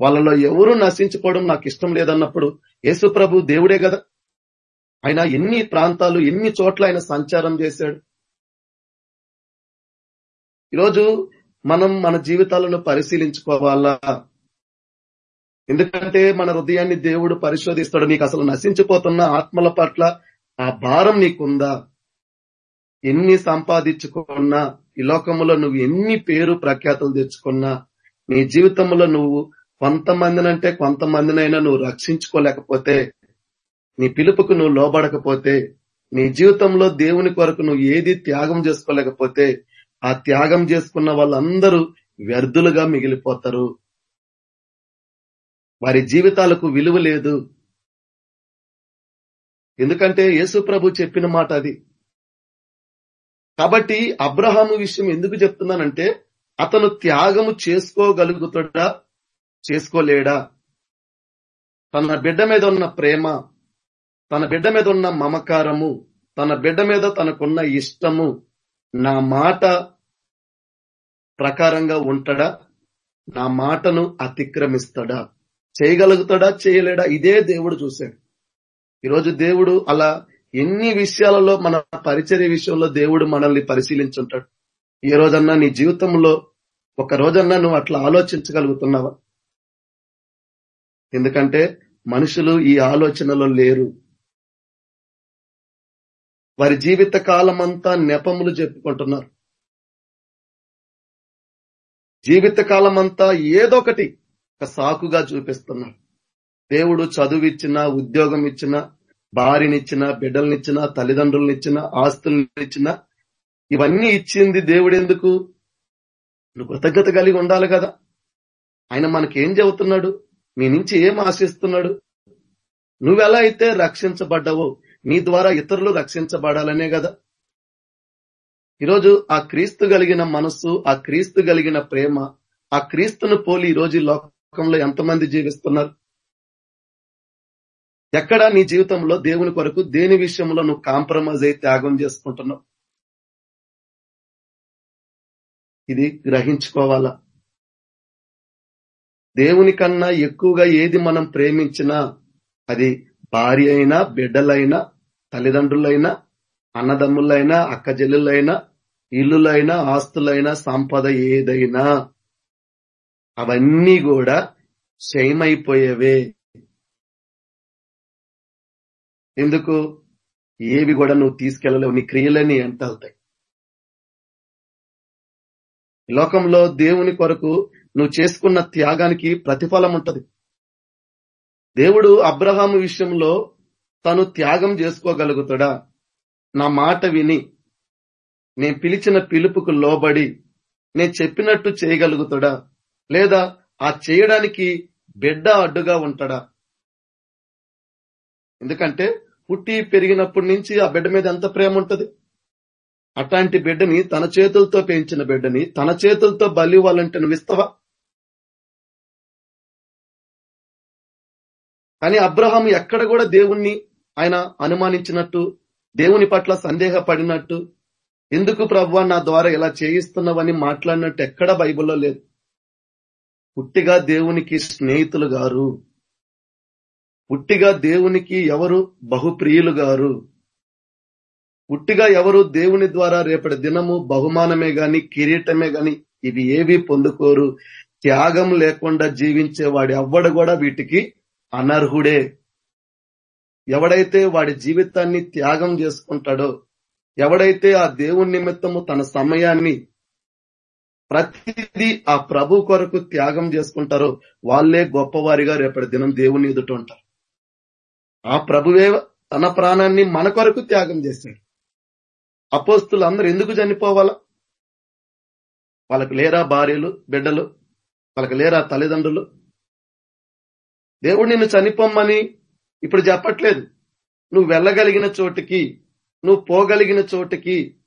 వాళ్ళలో ఎవరు నశించిపోవడం నాకు ఇష్టం లేదన్నప్పుడు యేసు ప్రభు దేవుడే కదా. ఆయన ఎన్ని ప్రాంతాలు ఎన్ని చోట్ల ఆయన సంచారం చేశాడు? ఈరోజు మనం మన జీవితాలను పరిశీలించుకోవాలా? ఎందుకంటే మన హృదయాన్ని దేవుడు పరిశోధిస్తాడు నీకు అసలు నశించిపోతున్న ఆత్మల పట్ల ఆ భారం నీకుందా? ఎన్ని సంపాదించుకున్నా ఈ లోకంలో నువ్వు ఎన్ని పేరు ప్రఖ్యాతులు తెచ్చుకున్నా నీ జీవితంలో నువ్వు కొంతమందినంటే కొంతమందినైనా నువ్వు రక్షించుకోలేకపోతే నీ పిలుపుకు నువ్వు లోబడకపోతే నీ జీవితంలో దేవుని కొరకు నువ్వు ఏది త్యాగం చేసుకోలేకపోతే ఆ త్యాగం చేసుకున్న వాళ్ళందరూ వ్యర్థులుగా మిగిలిపోతారు. వారి జీవితాలకు విలువ లేదు. ఎందుకంటే యేసు ప్రభు చెప్పిన మాట అది. కాబట్టి అబ్రహాము విషయం ఎందుకు చెప్తున్నానంటే అతను త్యాగము చేసుకోగలుగుతాడా? చేసుకోలేడా? తన బిడ్డ మీద ఉన్న ప్రేమ తన బిడ్డ మీద ఉన్న మమకారము తన బిడ్డ మీద తనకున్న ఇష్టము నా మాట ప్రకారంగా ఉంటాడా? నా మాటను అతిక్రమిస్తాడా? చేయగలుగుతాడా చేయలేడా? ఇదే దేవుడు చూశాడు. ఈరోజు దేవుడు అలా ఎన్ని విషయాలలో మన పరిచర్య విషయంలో దేవుడు మనల్ని పరిశీలించుంటాడు. ఏ రోజన్నా నీ జీవితంలో ఒక రోజన్నా నువ్వు అట్లా ఆలోచించగలుగుతున్నావా? ఎందుకంటే మనుషులు ఈ ఆలోచనలో లేరు. వారి జీవిత కాలం అంతా నెపములు చెప్పుకుంటున్నారు జీవిత కాలం అంతా ఏదొకటి ఒక సాకుగా చూపిస్తున్నాడు దేవుడు చదువు ఇచ్చిన ఉద్యోగం ఇచ్చిన భార్యనిచ్చిన బిడ్డలనిచ్చిన తల్లిదండ్రులనిచ్చిన ఆస్తులనిచ్చిన ఇవన్నీ ఇచ్చింది దేవుడు ఎందుకు నువ్వు కృతజ్ఞత కలిగి ఉండాలి కదా. ఆయన మనకేం చెబుతున్నాడు? నీ నుంచి ఏం ఆశిస్తున్నాడు? నువ్వెలా అయితే రక్షించబడ్డావో నీ ద్వారా ఇతరులు రక్షించబడాలనే కదా. ఈరోజు ఆ క్రీస్తు కలిగిన మనస్సు ఆ క్రీస్తు కలిగిన ప్రేమ ఆ క్రీస్తును పోలి ఈరోజు ఈ లోకంలో ఎంతమంది జీవిస్తున్నారు? ఎక్కడ నీ జీవితంలో దేవుని కొరకు దేని విషయంలో నువ్వు కాంప్రమైజ్ అయి త్యాగం చేసుకుంటున్నావు? ఇది గ్రహించుకోవాలా? దేవుని కన్నా ఎక్కువగా ఏది మనం ప్రేమించినా అది భార్య అయినా బిడ్డలైనా తల్లిదండ్రులైనా అన్నదమ్ములైనా అక్కజెల్లులైనా ఇల్లులైనా ఆస్తులైనా సంపద ఏదైనా అవన్నీ కూడా క్షయమైపోయేవే. ఎందుకు? ఏవి కూడా నువ్వు తీసుకెళ్ళలేవు నీ క్రియలని ఎంత అవుతాయి? లోకంలో దేవుని కొరకు నువ్వు చేసుకున్న త్యాగానికి ప్రతిఫలం ఉంటది. దేవుడు అబ్రహాము విషయంలో తను త్యాగం చేసుకోగలుగుతాడా? నా మాట విని నేను పిలిచిన పిలుపుకు లోబడి నేను చెప్పినట్టు చేయగలుగుతాడా? లేదా ఆ చేయడానికి బిడ్డ అడ్డుగా ఉంటాడా? ఎందుకంటే పుట్టి పెరిగినప్పటి నుంచి ఆ బిడ్డ మీద ఎంత ప్రేమ ఉంటది? అట్లాంటి బిడ్డని తన చేతులతో పెంచిన బిడ్డని తన చేతులతో బలి ఇవ్వాలంటే నువ్వు ఇస్తావా? కానీ అబ్రహాం ఎక్కడ కూడా దేవుణ్ణి ఆయన అనుమానించినట్టు దేవుని పట్ల సందేహపడినట్టు ఎందుకు ప్రభు నా ద్వారా ఇలా చేయిస్తున్నావని మాట్లాడినట్టు ఎక్కడ బైబిల్లో లేదు. పుట్టిగా దేవునికి స్నేహితులు గారు. పుట్టిగా దేవునికి ఎవరు బహుప్రియులు గారు? పుట్టిగా ఎవరు దేవుని ద్వారా రేపటి దినము బహుమానమే గాని కిరీటమే గాని ఇవి ఏవి పొందుకోరు. త్యాగం లేకుండా జీవించే వాడి అవ్వడు కూడా వీటికి అనర్హుడే. ఎవడైతే వాడి జీవితాన్ని త్యాగం చేసుకుంటాడో ఎవడైతే ఆ దేవుని నిమిత్తము తన సమయాన్ని ప్రతిదీ ఆ ప్రభు కొరకు త్యాగం చేసుకుంటారో వాళ్ళే గొప్పవారిగా రేపటి దినం దేవుని ఎదుట ఉంటారు. ఆ ప్రభువే తన ప్రాణాన్ని మన కొరకు త్యాగం చేశాడు. అపోస్తులు అందరూ ఎందుకు చనిపోవాలా? వాళ్ళకు లేరా భార్యలు బిడ్డలు? వాళ్ళకి లేరా తల్లిదండ్రులు? దేవుడు నిన్ను చనిపోమ్మని ఇప్పుడు చెప్పట్లేదు. నువ్వు వెళ్ళగలిగిన చోటికి నువ్వు పోగలిగిన చోటికి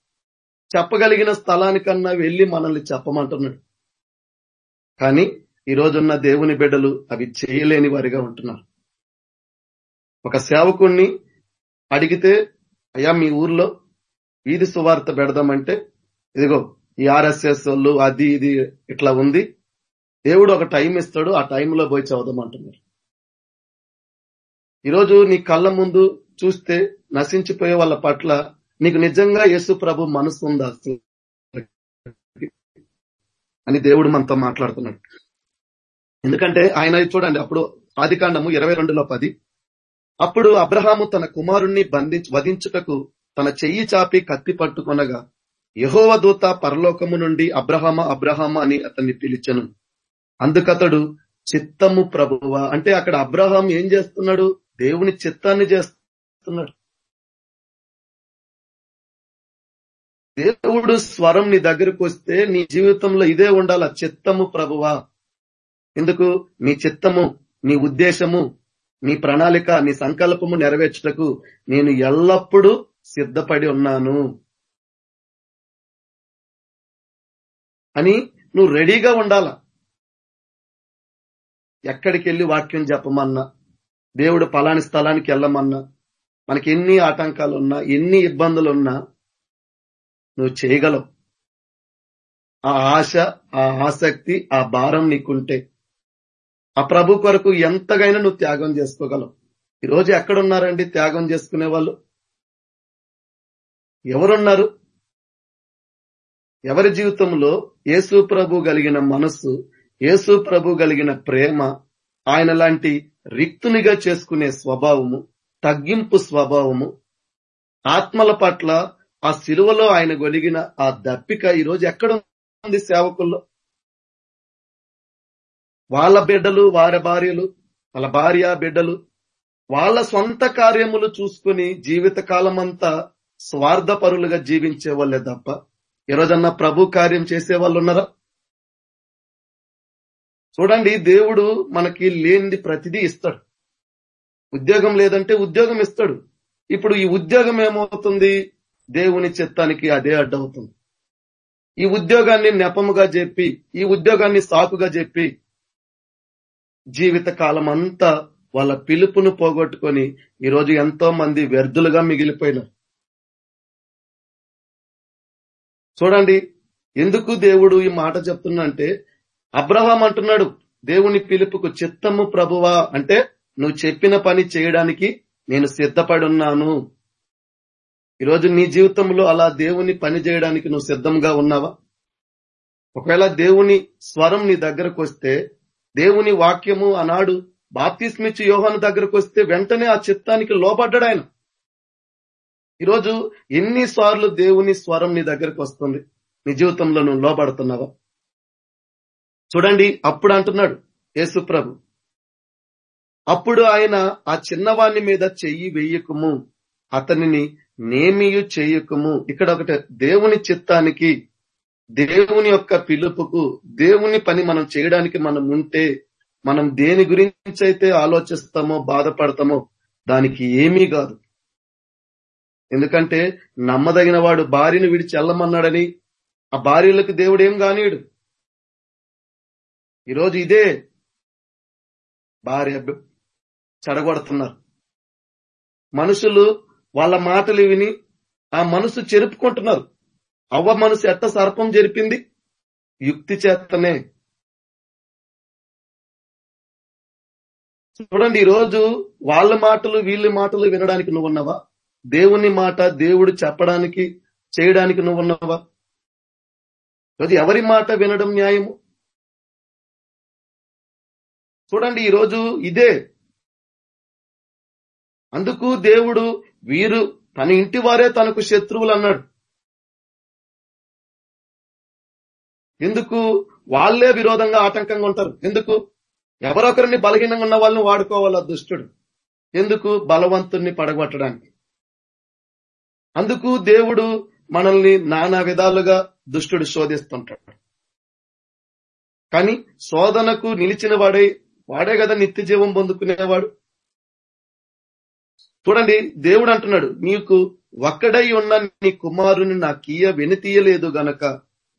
చెప్పగలిగిన స్థలానికన్నా వెళ్ళి మనల్ని చెప్పమంటున్నాడు. కానీ ఈ రోజున్న దేవుని బిడ్డలు అవి చేయలేని వారిగా ఉంటున్నారు. ఒక సేవకుణ్ణి అడిగితే అయ్యా మీ ఊర్లో వీధి సువార్త పెడదామంటే ఇదిగో ఈ ఆర్ఎస్ఎస్ వాళ్ళు అది ఇది ఇట్లా ఉంది. దేవుడు ఒక టైం ఇస్తాడు ఆ టైంలో పోయి చదవమంటున్నారు ఈరోజు నీ కళ్ళ ముందు చూస్తే నశించిపోయే వాళ్ళ పట్ల నీకు నిజంగా యేసు ప్రభు మనసు ఉందా? అని దేవుడు మనతో మాట్లాడుతున్నాడు. ఎందుకంటే ఆయన చూడండి అప్పుడు ఆదికాండము ఇరవై రెండులో పది. అప్పుడు అబ్రహాము తన కుమారుణ్ణి బంధించి వధించుటకు తన చెయ్యి చాపి కత్తి పట్టుకొనగా యహోవ దూత పరలోకము నుండి అబ్రహమ అబ్రహమ అని అతన్ని పిలిచను. అందుకతడు చిత్తము ప్రభువ. అంటే అక్కడ అబ్రహాం ఏం చేస్తున్నాడు? దేవుని చిత్తాన్ని చేస్తున్నాడు. దేవుడు స్వరం నీ దగ్గరకు వస్తే నీ జీవితంలో ఇదే ఉండాల? చిత్తము ప్రభువా. ఎందుకు నీ చిత్తము నీ ఉద్దేశము నీ ప్రణాళిక నీ సంకల్పము నెరవేర్చుటకు నేను ఎల్లప్పుడూ సిద్ధపడి ఉన్నాను. అని నువ్వు రెడీగా ఉండాల? ఎక్కడికి వెళ్ళి వాక్యం చెప్పమన్నా? దేవుడు పలాని స్థలానికి వెళ్ళమన్నా? మనకి ఎన్ని ఆటంకాలు ఉన్నా ఎన్ని ఇబ్బందులు ఉన్నా నువ్వు చేయగలవు. ఆ ఆశ ఆ ఆసక్తి ఆ భారం నీకుంటే ఆ ప్రభు కొరకు ఎంతగైనా నువ్వు త్యాగం చేసుకోగలవు. ఈరోజు ఎక్కడున్నారండి త్యాగం చేసుకునే వాళ్ళు? ఎవరున్నారు? ఎవరి జీవితంలో యేసు ప్రభు కలిగిన మనస్సు యేసు ప్రభు కలిగిన ప్రేమ ఆయన లాంటి రిక్తునిగా చేసుకునే స్వభావము తగ్గింపు స్వభావము ఆత్మల పట్ల ఆ సిలువలో ఆయన గొలిగిన ఆ దప్పిక ఈరోజు ఎక్కడ ఉంది సేవకుల్లో? వాళ్ళ బిడ్డలు వారి భార్యలు వాళ్ళ భార్య బిడ్డలు వాళ్ళ సొంత కార్యములు చూసుకుని జీవిత కాలమంతా స్వార్థపరులుగా జీవించే వాళ్ళే తప్ప ఈరోజన్నా ప్రభు కార్యం చేసే వాళ్ళు ఉన్నారా? చూడండి దేవుడు మనకి లేనిది ప్రతిదీ ఇస్తాడు. ఉద్యోగం లేదంటే ఉద్యోగం ఇస్తాడు. ఇప్పుడు ఈ ఉద్యోగం ఏమవుతుంది? దేవుని చిత్తానికి అదే అడ్డవుతుంది. ఈ ఉద్యోగాన్ని నెపముగా చెప్పి ఈ ఉద్యోగాన్ని సాకుగా చెప్పి జీవిత కాలం అంతా వాళ్ళ పిలుపును పోగొట్టుకొని ఈరోజు ఎంతో మంది వ్యర్థులుగా మిగిలిపోయినారు. చూడండి ఎందుకు దేవుడు ఈ మాట చెప్తున్నంటే అబ్రహాం అంటున్నాడు దేవుని పిలుపుకు చిత్తము ప్రభువా అంటే నువ్వు చెప్పిన పని చేయడానికి నేను సిద్ధపడున్నాను. ఈరోజు నీ జీవితంలో అలా దేవుని పని చేయడానికి నువ్వు సిద్ధంగా ఉన్నావా? ఒకవేళ దేవుని స్వరం నీ దగ్గరకు వస్తే దేవుని వాక్యము ఆనాడు బాప్తిస్మిచ్చి యోహాను దగ్గరకు వస్తే వెంటనే ఆ చిత్తానికి లోపడ్డాడు ఆయన. ఈరోజు ఎన్నిసార్లు దేవుని స్వరం నీ దగ్గరకు వస్తుంది? నీ జీవితంలో నువ్వు లోపడుతున్నావా చూడండి అప్పుడు అంటున్నాడు యేసుప్రభు అప్పుడు ఆయన ఆ చిన్నవాణ్ణి మీద చెయ్యి వెయ్యకుము అతనిని నేమియు చేయకము. ఇక్కడ ఒకటి దేవుని చిత్తానికి దేవుని యొక్క పిలుపుకు దేవుని పని మనం చేయడానికి మనం ఉంటే మనం దేని గురించి అయితే ఆలోచిస్తామో బాధపడతామో దానికి ఏమీ కాదు. ఎందుకంటే నమ్మదగిన వాడు భార్యను విడిచి వెళ్ళమన్నాడని ఆ భార్యలకు దేవుడు ఏం కానీయుడు ఈరోజు ఇదే భార్య చెడగొడుతున్నారు. మనుషులు వాళ్ళ మాటలు విని ఆ మనసు చెరుపుకుంటున్నారు. అవ్వ మనసు ఎట్ట సర్పం జరిపింది? యుక్తి చేతనే. చూడండి ఈరోజు వాళ్ళ మాటలు వీళ్ళ మాటలు వినడానికి నువ్వున్నావా దేవుని మాట దేవుడు చెప్పడానికి చేయడానికి నువ్వు ఉన్నావా? ఈరోజు ఎవరి మాట వినడం న్యాయము? చూడండి ఈరోజు ఇదే అందుకు దేవుడు వీరు తన ఇంటి వారే తనకు శత్రువులు అన్నాడు ఎందుకు? వాళ్ళే విరోధంగా ఆటంకంగా ఉంటారు. ఎందుకు? ఎవరొకరిని బలహీనంగా ఉన్న వాళ్ళని వాడుకోవాల దుష్టుడు? ఎందుకు? బలవంతుణ్ణి పడగొట్టడానికి. అందుకు దేవుడు మనల్ని నానా విధాలుగా దుష్టుడు శోధిస్తుంటాడు. కానీ శోధనకు నిలిచిన వాడే వాడే కదా నిత్య జీవం పొందుకునేవాడు? చూడండి దేవుడు అంటున్నాడు నీకు ఒక్కడై ఉన్న నీ కుమారుని నాకీయ వెనుతీయలేదు గనక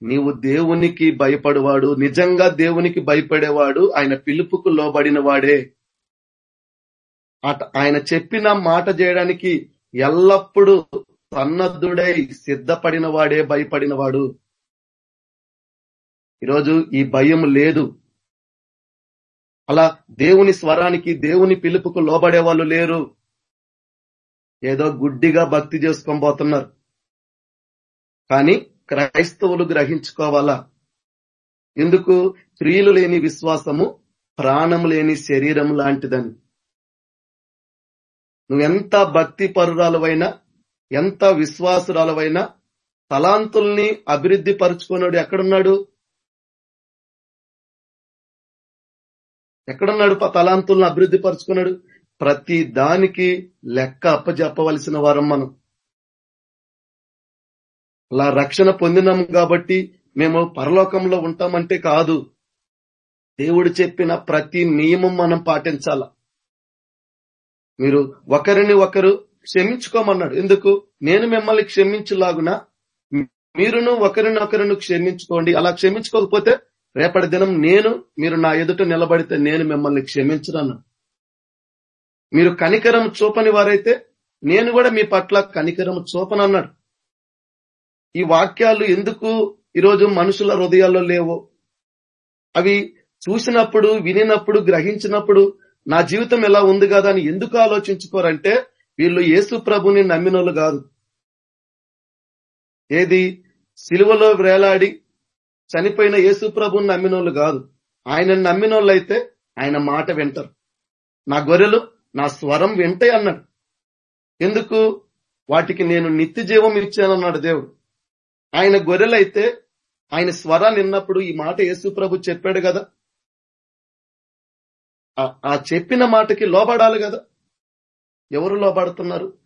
నీవు దేవునికి భయపడవాడు నిజంగా దేవునికి భయపడేవాడు ఆయన పిలుపుకు లోబడిన వాడే. ఆయన చెప్పిన మాట చేయడానికి ఎల్లప్పుడూ సన్నద్ధుడై సిద్ధపడిన వాడే భయపడిన వాడు. ఈరోజు ఈ భయం లేదు. అలా దేవుని స్వరానికి దేవుని పిలుపుకు లోబడే వాళ్ళు లేరు. ఏదో గుడ్డిగా భక్తి చేసుకొని పోతున్నారు. కానీ క్రైస్తవులు గ్రహించుకోవాలా? ఎందుకు? స్త్రీలు లేని విశ్వాసము ప్రాణం లేని శరీరం లాంటిదని. నువ్వెంత భక్తి పరురాలవైనా ఎంత విశ్వాసురాలవైనా తలాంతుల్ని అభివృద్ధి పరుచుకున్నాడు ఎక్కడున్నాడు? ఎక్కడున్నాడు తలాంతుల్ని అభివృద్ధి పరుచుకున్నాడు? ప్రతి దానికి లెక్క అప్పజెప్పవలసిన వారం మనం. అలా రక్షణ పొందినాము కాబట్టి మేము పరలోకంలో ఉంటామంటే కాదు. దేవుడు చెప్పిన ప్రతి నియమం మనం పాటించాల. మీరు ఒకరిని ఒకరు క్షమించుకోమన్నాడు. ఎందుకు? నేను మిమ్మల్ని క్షమించలాగున మీరును ఒకరిని ఒకరిని క్షమించుకోండి. అలా క్షమించుకోకపోతే రేపటి దినం నేను మీరు నా ఎదుట నిలబడితే నేను మిమ్మల్ని క్షమించను మీరు కనికరం చూపని వారైతే నేను కూడా మీ పట్ల కనికరం చూపనన్నాడు ఈ వాక్యాలు ఎందుకు ఈరోజు మనుషుల హృదయాల్లో లేవో? అవి చూసినప్పుడు వినినప్పుడు గ్రహించినప్పుడు నా జీవితం ఎలా ఉంది కదా అని ఎందుకు ఆలోచించుకోరంటే వీళ్ళు యేసు ప్రభుని నమ్మినోళ్ళు కాదు. ఏది? సిలువలో వేలాడి చనిపోయిన యేసు ప్రభుని నమ్మినోళ్ళు కాదు. ఆయన నమ్మినోళ్ళు అయితే ఆయన మాట వింటారు. నా గొర్రెలు నా స్వరం వెంటే అన్నాడు. ఎందుకు? వాటికి నేను నిత్య జీవం ఇచ్చానన్నాడు దేవుడు. ఆయన గొర్రెలైతే ఆయన స్వరాన్ని విన్నప్పుడు ఈ మాట యేసు ప్రభు చెప్పాడు కదా. ఆ- ఆ చెప్పిన మాటకి లోబడాలి కదా. ఎవరు లోబడుతున్నారు?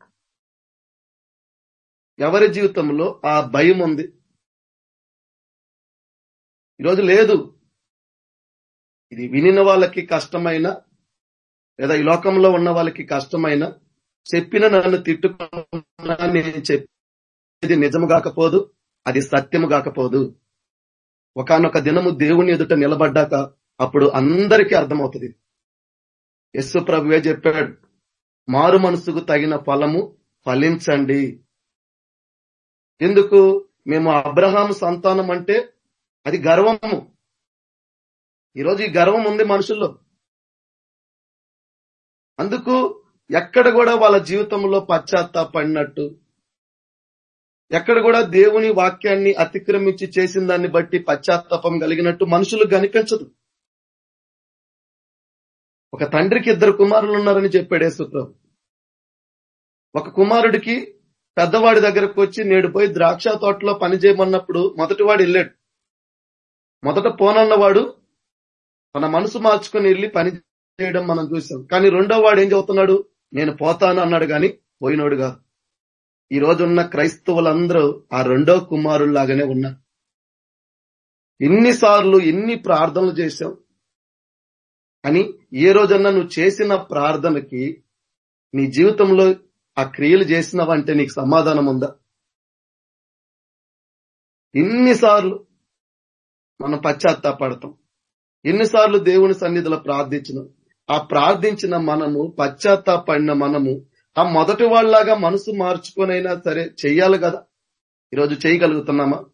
ఎవరి జీవితంలో ఆ భయం ఉంది? ఈరోజు లేదు. ఇది వినిన వాళ్ళకి కష్టమైన లేదా ఈ లోకంలో ఉన్న వాళ్ళకి కష్టమైన చెప్పిన నన్ను తిట్టుకున్నా నేను చెప్పేది నిజము కాకపోదు అది సత్యము కాకపోదు. ఒకనొక దినము దేవుని ఎదుట నిలబడ్డాక అప్పుడు అందరికీ అర్థమవుతుంది. యస్సు ప్రభువే చెప్పాడు మారు మనసుకు తగిన ఫలము ఫలించండి. ఎందుకు? మేము అబ్రహాం సంతానం అంటే అది గర్వము. ఈరోజు ఈ గర్వం ఉంది మనుషుల్లో. అందుకు ఎక్కడ కూడా వాళ్ళ జీవితంలో పశ్చాత్తాపడినట్టు ఎక్కడ కూడా దేవుని వాక్యాన్ని అతిక్రమించి చేసిన దాన్ని బట్టి పశ్చాత్తాపం కలిగినట్టు మనుషులు కనిపించదు ఒక తండ్రికి ఇద్దరు కుమారులు ఉన్నారని చెప్పాడు యేసుప్రభు. ఒక కుమారుడికి పెద్దవాడి దగ్గరకు వచ్చి నేడు పోయి ద్రాక్ష తోటలో పని చేయమన్నప్పుడు మొదటివాడు వెళ్ళాడు. మొదట పోనన్నవాడు తన మనసు మార్చుకుని వెళ్ళి పని చేయడం మనం చూసాం. కానీ రెండో వాడు ఏం చెబుతున్నాడు? నేను పోతాను అన్నాడు గాని పోయినోడు కాదు ఈ రోజున్న క్రైస్తవులందరూ ఆ రెండో కుమారుల్లాగానే ఉన్నారు. ఎన్నిసార్లు ఎన్ని ప్రార్థనలు చేశాం. అని ఏ రోజన్నా నువ్వు చేసిన ప్రార్థనకి నీ జీవితంలో ఆ క్రియలు చేసినావంటే నీకు సమాధానం ఉందా? ఎన్నిసార్లు మనం పశ్చాత్తాపడతాం. ఎన్నిసార్లు దేవుని సన్నిధిలో ప్రార్థించినాం. ఆ ప్రార్థించిన మనము పశ్చాత్తాపడిన మనము ఆ మొదటి వాళ్ళలాగా మనసు మార్చుకొనైనా సరే చెయ్యాలి కదా? ఈరోజు చేయగలుగుతున్నామా?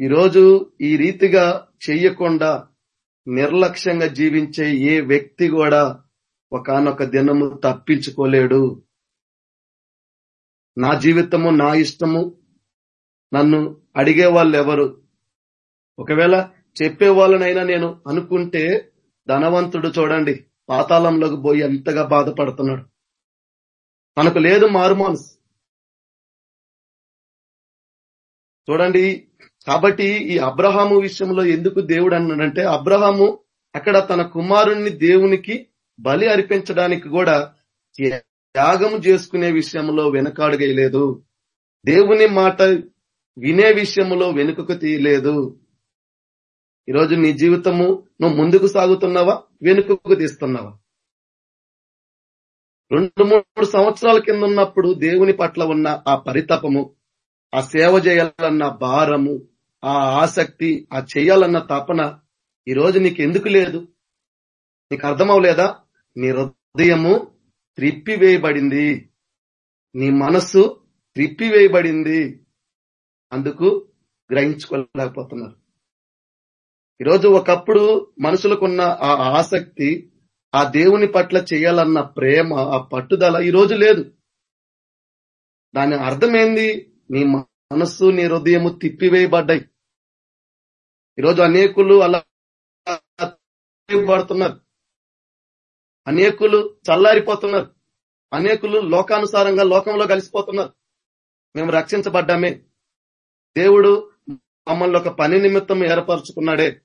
ఈరోజు ఈ రీతిగా చెయ్యకుండా నిర్లక్ష్యంగా జీవించే ఏ వ్యక్తి కూడా ఒకనొక దినము తప్పించుకోలేడు. నా జీవితము నా ఇష్టము నన్ను అడిగే వాళ్ళు ఎవరు ఒకవేళ చెప్పే వాళ్ళనైనా నేను అనుకుంటే ధనవంతుడు చూడండి పాతాళంలోకి పోయి ఎంతగా బాధపడుతున్నాడు. మనకు లేదు మారు మనసు. చూడండి కాబట్టి ఈ అబ్రహాము విషయంలో ఎందుకు దేవుడు అన్నాడంటే అబ్రహాము అక్కడ తన కుమారుణ్ణి దేవునికి బలి అర్పించడానికి కూడా త్యాగము చేసుకునే విషయంలో వెనకాడుగేయలేదు దేవుని మాట వినే విషయంలో వెనుకకు తీయలేదు. ఈరోజు నీ జీవితము నువ్వు ముందుకు సాగుతున్నావా? వెనుకకు తీస్తున్నావా? రెండు మూడు సంవత్సరాల కింద ఉన్నప్పుడు దేవుని పట్ల ఉన్న ఆ పరితపము ఆ సేవ చేయాలన్న భారము ఆ ఆసక్తి ఆ చేయాలన్న తపన ఈ రోజు నీకు ఎందుకు లేదు? నీకు అర్థమవలేదా నీ హృదయము త్రిప్పివేయబడింది. నీ మనస్సు త్రిప్పివేయబడింది. అందుకు గ్రహించుకోలేకపోతున్నారు. ఈరోజు ఒకప్పుడు మనుషులకున్న ఆ ఆసక్తి ఆ దేవుని పట్ల చేయాలన్న ప్రేమ ఆ పట్టుదల ఈ రోజు లేదు. దాని అర్థమైంది? నీ మనస్సు నీ హృదయము తిప్పివేయబడ్డాయి. ఈరోజు అనేకులు అలా పడుతున్నారు అనేకులు చల్లారిపోతున్నారు. అనేకులు లోకానుసారంగా లోకంలో కలిసిపోతున్నారు. మేము రక్షించబడ్డామే. దేవుడు మమ్మల్ని ఒక పని నిమిత్తం ఏర్పరచుకున్నాడే.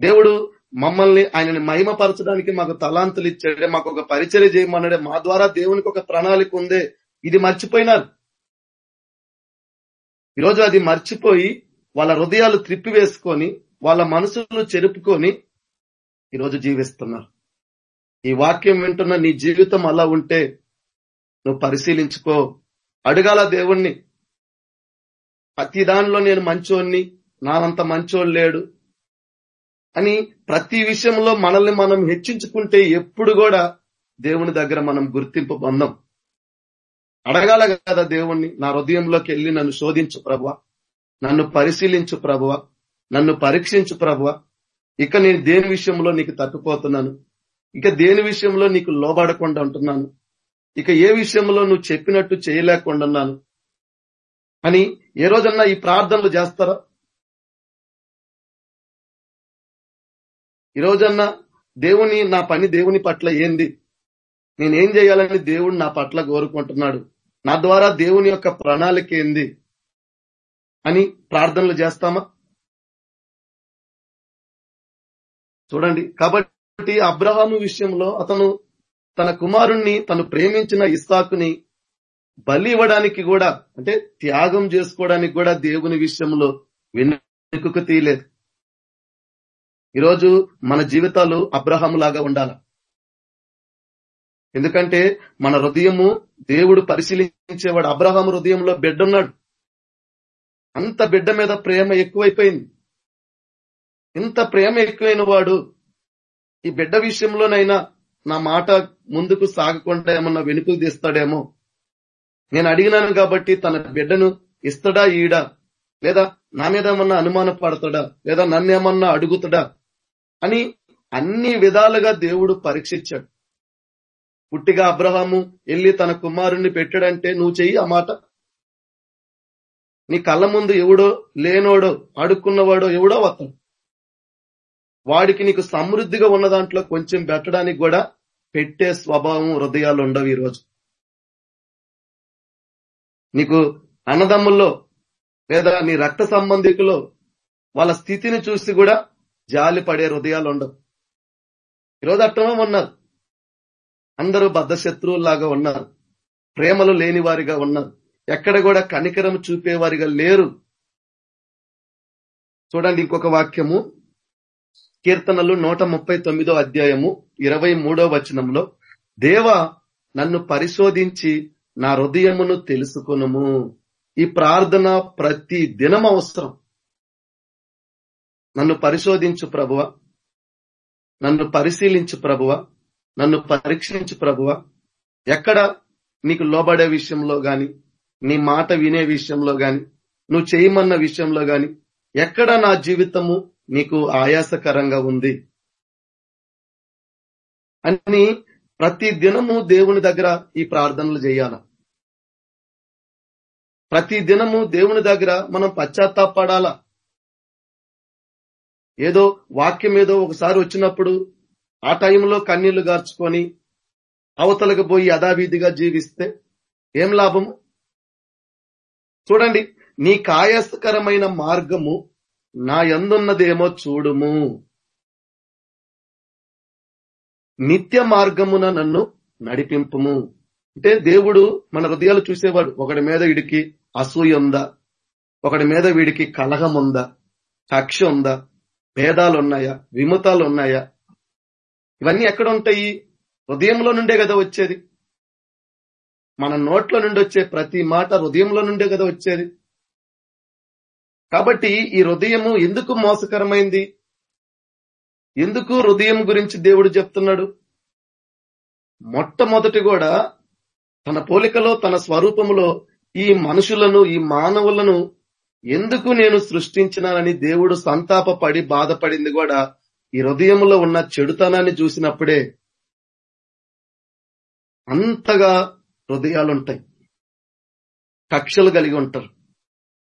దేవుడు మమ్మల్ని ఆయనని మహిమపరచడానికి మాకు తలాంతులు ఇచ్చాడే మాకు ఒక పరిచర్య చేయమన్నాడే మా ద్వారా దేవునికి ఒక ప్రణాళిక ఉందే. ఇది మర్చిపోయినారు. ఈరోజు అది మర్చిపోయి వాళ్ళ హృదయాలు త్రిప్పి వేసుకొని వాళ్ళ మనసులు చెరుపుకొని ఈరోజు జీవిస్తున్నారు. ఈ వాక్యం వింటున్న నీ జీవితం అలా ఉంటే నువ్వు పరిశీలించుకో. అడగాల దేవుణ్ణి ప్రతి దానిలో నేను మంచోన్ని నానంత మంచోడు లేడు అని ప్రతి విషయంలో మనల్ని మనం హెచ్చించుకుంటే ఎప్పుడు కూడా దేవుని దగ్గర మనం గుర్తింపు పొందాం. అడగాల కదా దేవుణ్ణి నా హృదయంలోకి వెళ్ళి నన్ను శోధించు ప్రభువ నన్ను పరిశీలించు ప్రభువ నన్ను పరీక్షించు ప్రభువ. ఇక నేను దేని విషయంలో నీకు తప్పిపోతున్నాను? ఇక దేని విషయంలో నీకు లోబడకుండా ఉంటున్నాను? ఇక ఏ విషయంలో నువ్వు చెప్పినట్టు చేయలేకుండా ఉన్నాను? అని ఏ రోజన్నా ఈ ప్రార్థనలు చేస్తారా? ఈ రోజన్నా దేవుని నా పని దేవుని పట్ల ఏంది? నేనేం చేయాలని దేవుడు నా పట్ల కోరుకుంటున్నాడు? నా ద్వారా దేవుని యొక్క ప్రణాళిక ఏంది? అని ప్రార్థనలు చేస్తామా? చూడండి. కాబట్టి అబ్రహాము విషయంలో అతను తన కుమారుణ్ణి తను ప్రేమించిన ఇస్సాకుని బలి ఇవ్వడానికి కూడా అంటే త్యాగం చేసుకోవడానికి కూడా దేవుని విషయంలో వెనుకకు తీయలేదు. ఈరోజు మన జీవితాలు అబ్రహం లాగా ఉండాలి? ఎందుకంటే మన హృదయము దేవుడు పరిశీలించేవాడు అబ్రహం హృదయంలో బిడ్డ ఉన్నాడు అంత బిడ్డ మీద ప్రేమ ఎక్కువైపోయింది. ఇంత ప్రేమ ఎక్కువైన వాడు ఈ బిడ్డ విషయంలోనైనా నా మాట ముందుకు సాగకుండా ఏమన్నా వెనుకకు తీస్తాడేమో? నేను అడిగినాను కాబట్టి తన బిడ్డను ఇస్తాడా ఈడా? లేదా నా మీద ఏమన్నా అనుమాన పడతాడా లేదా నన్ను ఏమన్నా అడుగుతాడా? అని అన్ని విధాలుగా దేవుడు పరీక్షించాడు. పుట్టిగా అబ్రహాము వెళ్ళి తన కుమారుణ్ణి పెట్టాడంటే నువ్వు చెయ్యి ఆ మాట. నీ కళ్ళ ముందు ఎవడో లేనోడో అడుక్కున్నవాడో ఎవడో వస్తాడు. వాడికి నీకు సమృద్ధిగా ఉన్న దాంట్లో కొంచెం పెట్టడానికి కూడా పెట్టే స్వభావం హృదయాలు ఉండవు ఈరోజు. నీకు అన్నదమ్ముల్లో లేదా నీ రక్త సంబంధికులో వాళ్ళ స్థితిని చూసి కూడా జాలి పడే హృదయాలు ఉండవు. ఈరోజు అట్టమే ఉన్నారు అందరూ బద్ధశత్రువులాగా ఉన్నారు. ప్రేమలు లేని వారిగా ఉన్నారు. ఎక్కడ కూడా కనికరం చూపేవారిగా లేరు. చూడండి ఇంకొక వాక్యము. కీర్తనలు నూట ముప్పై తొమ్మిదో అధ్యాయము ఇరవై మూడో వచనంలో దేవ నన్ను పరిశోధించి నా హృదయమును తెలుసుకునము. ఈ ప్రార్థన ప్రతి దినం అవసరం. నన్ను పరిశోధించు ప్రభువ. నన్ను పరిశీలించు ప్రభువ. నన్ను పరీక్షించు ప్రభువ. ఎక్కడ నీకు లోబడే విషయంలో గాని నీ మాట వినే విషయంలో గాని నువ్వు చేయమన్న విషయంలో గాని ఎక్కడ నా జీవితము నీకు ఆయాసకరంగా ఉంది? అని ప్రతి దినము దేవుని దగ్గర ఈ ప్రార్థనలు చేయాలా? ప్రతి దినము దేవుని దగ్గర మనం పశ్చాత్తాపడాలా? ఏదో వాక్యం ఏదో ఒకసారి వచ్చినప్పుడు ఆ టైంలో కన్నీళ్ళు గార్చుకొని అవతలకు పోయి యథావిధిగా జీవిస్తే ఏం లాభము చూడండి నీ కాయస్కరమైన మార్గము నా ఎందున్నదేమో చూడుము. నిత్య మార్గమున నన్ను నడిపింపుము. అంటే దేవుడు మన హృదయాలు చూసేవాడు. ఒకడి మీద ఇడికి అసూయ ఉందా ఒకడి మీద వీడికి కలహం ఉందా కక్ష ఉందా భేదాలు ఉన్నాయా విముతాలు ఉన్నాయా ఇవన్నీ ఎక్కడ ఉంటాయి హృదయంలో నుండే కదా వచ్చేది. మన నోట్లో నుండి వచ్చే ప్రతి మాట హృదయంలో నుండే కదా వచ్చేది. కాబట్టి ఈ హృదయము ఎందుకు మోసకరమైంది? ఎందుకు హృదయం గురించి దేవుడు చెప్తున్నాడు? మొట్టమొదటి కూడా తన పోలికలో తన స్వరూపములో ఈ మనుషులను ఈ మానవులను ఎందుకు నేను సృష్టించినానని దేవుడు సంతాపపడి బాధపడింది కూడా ఈ హృదయంలో ఉన్న చెడుతనాన్ని చూసినప్పుడే అంతగా హృదయాలుంటాయి. కక్షలు కలిగి ఉంటారు.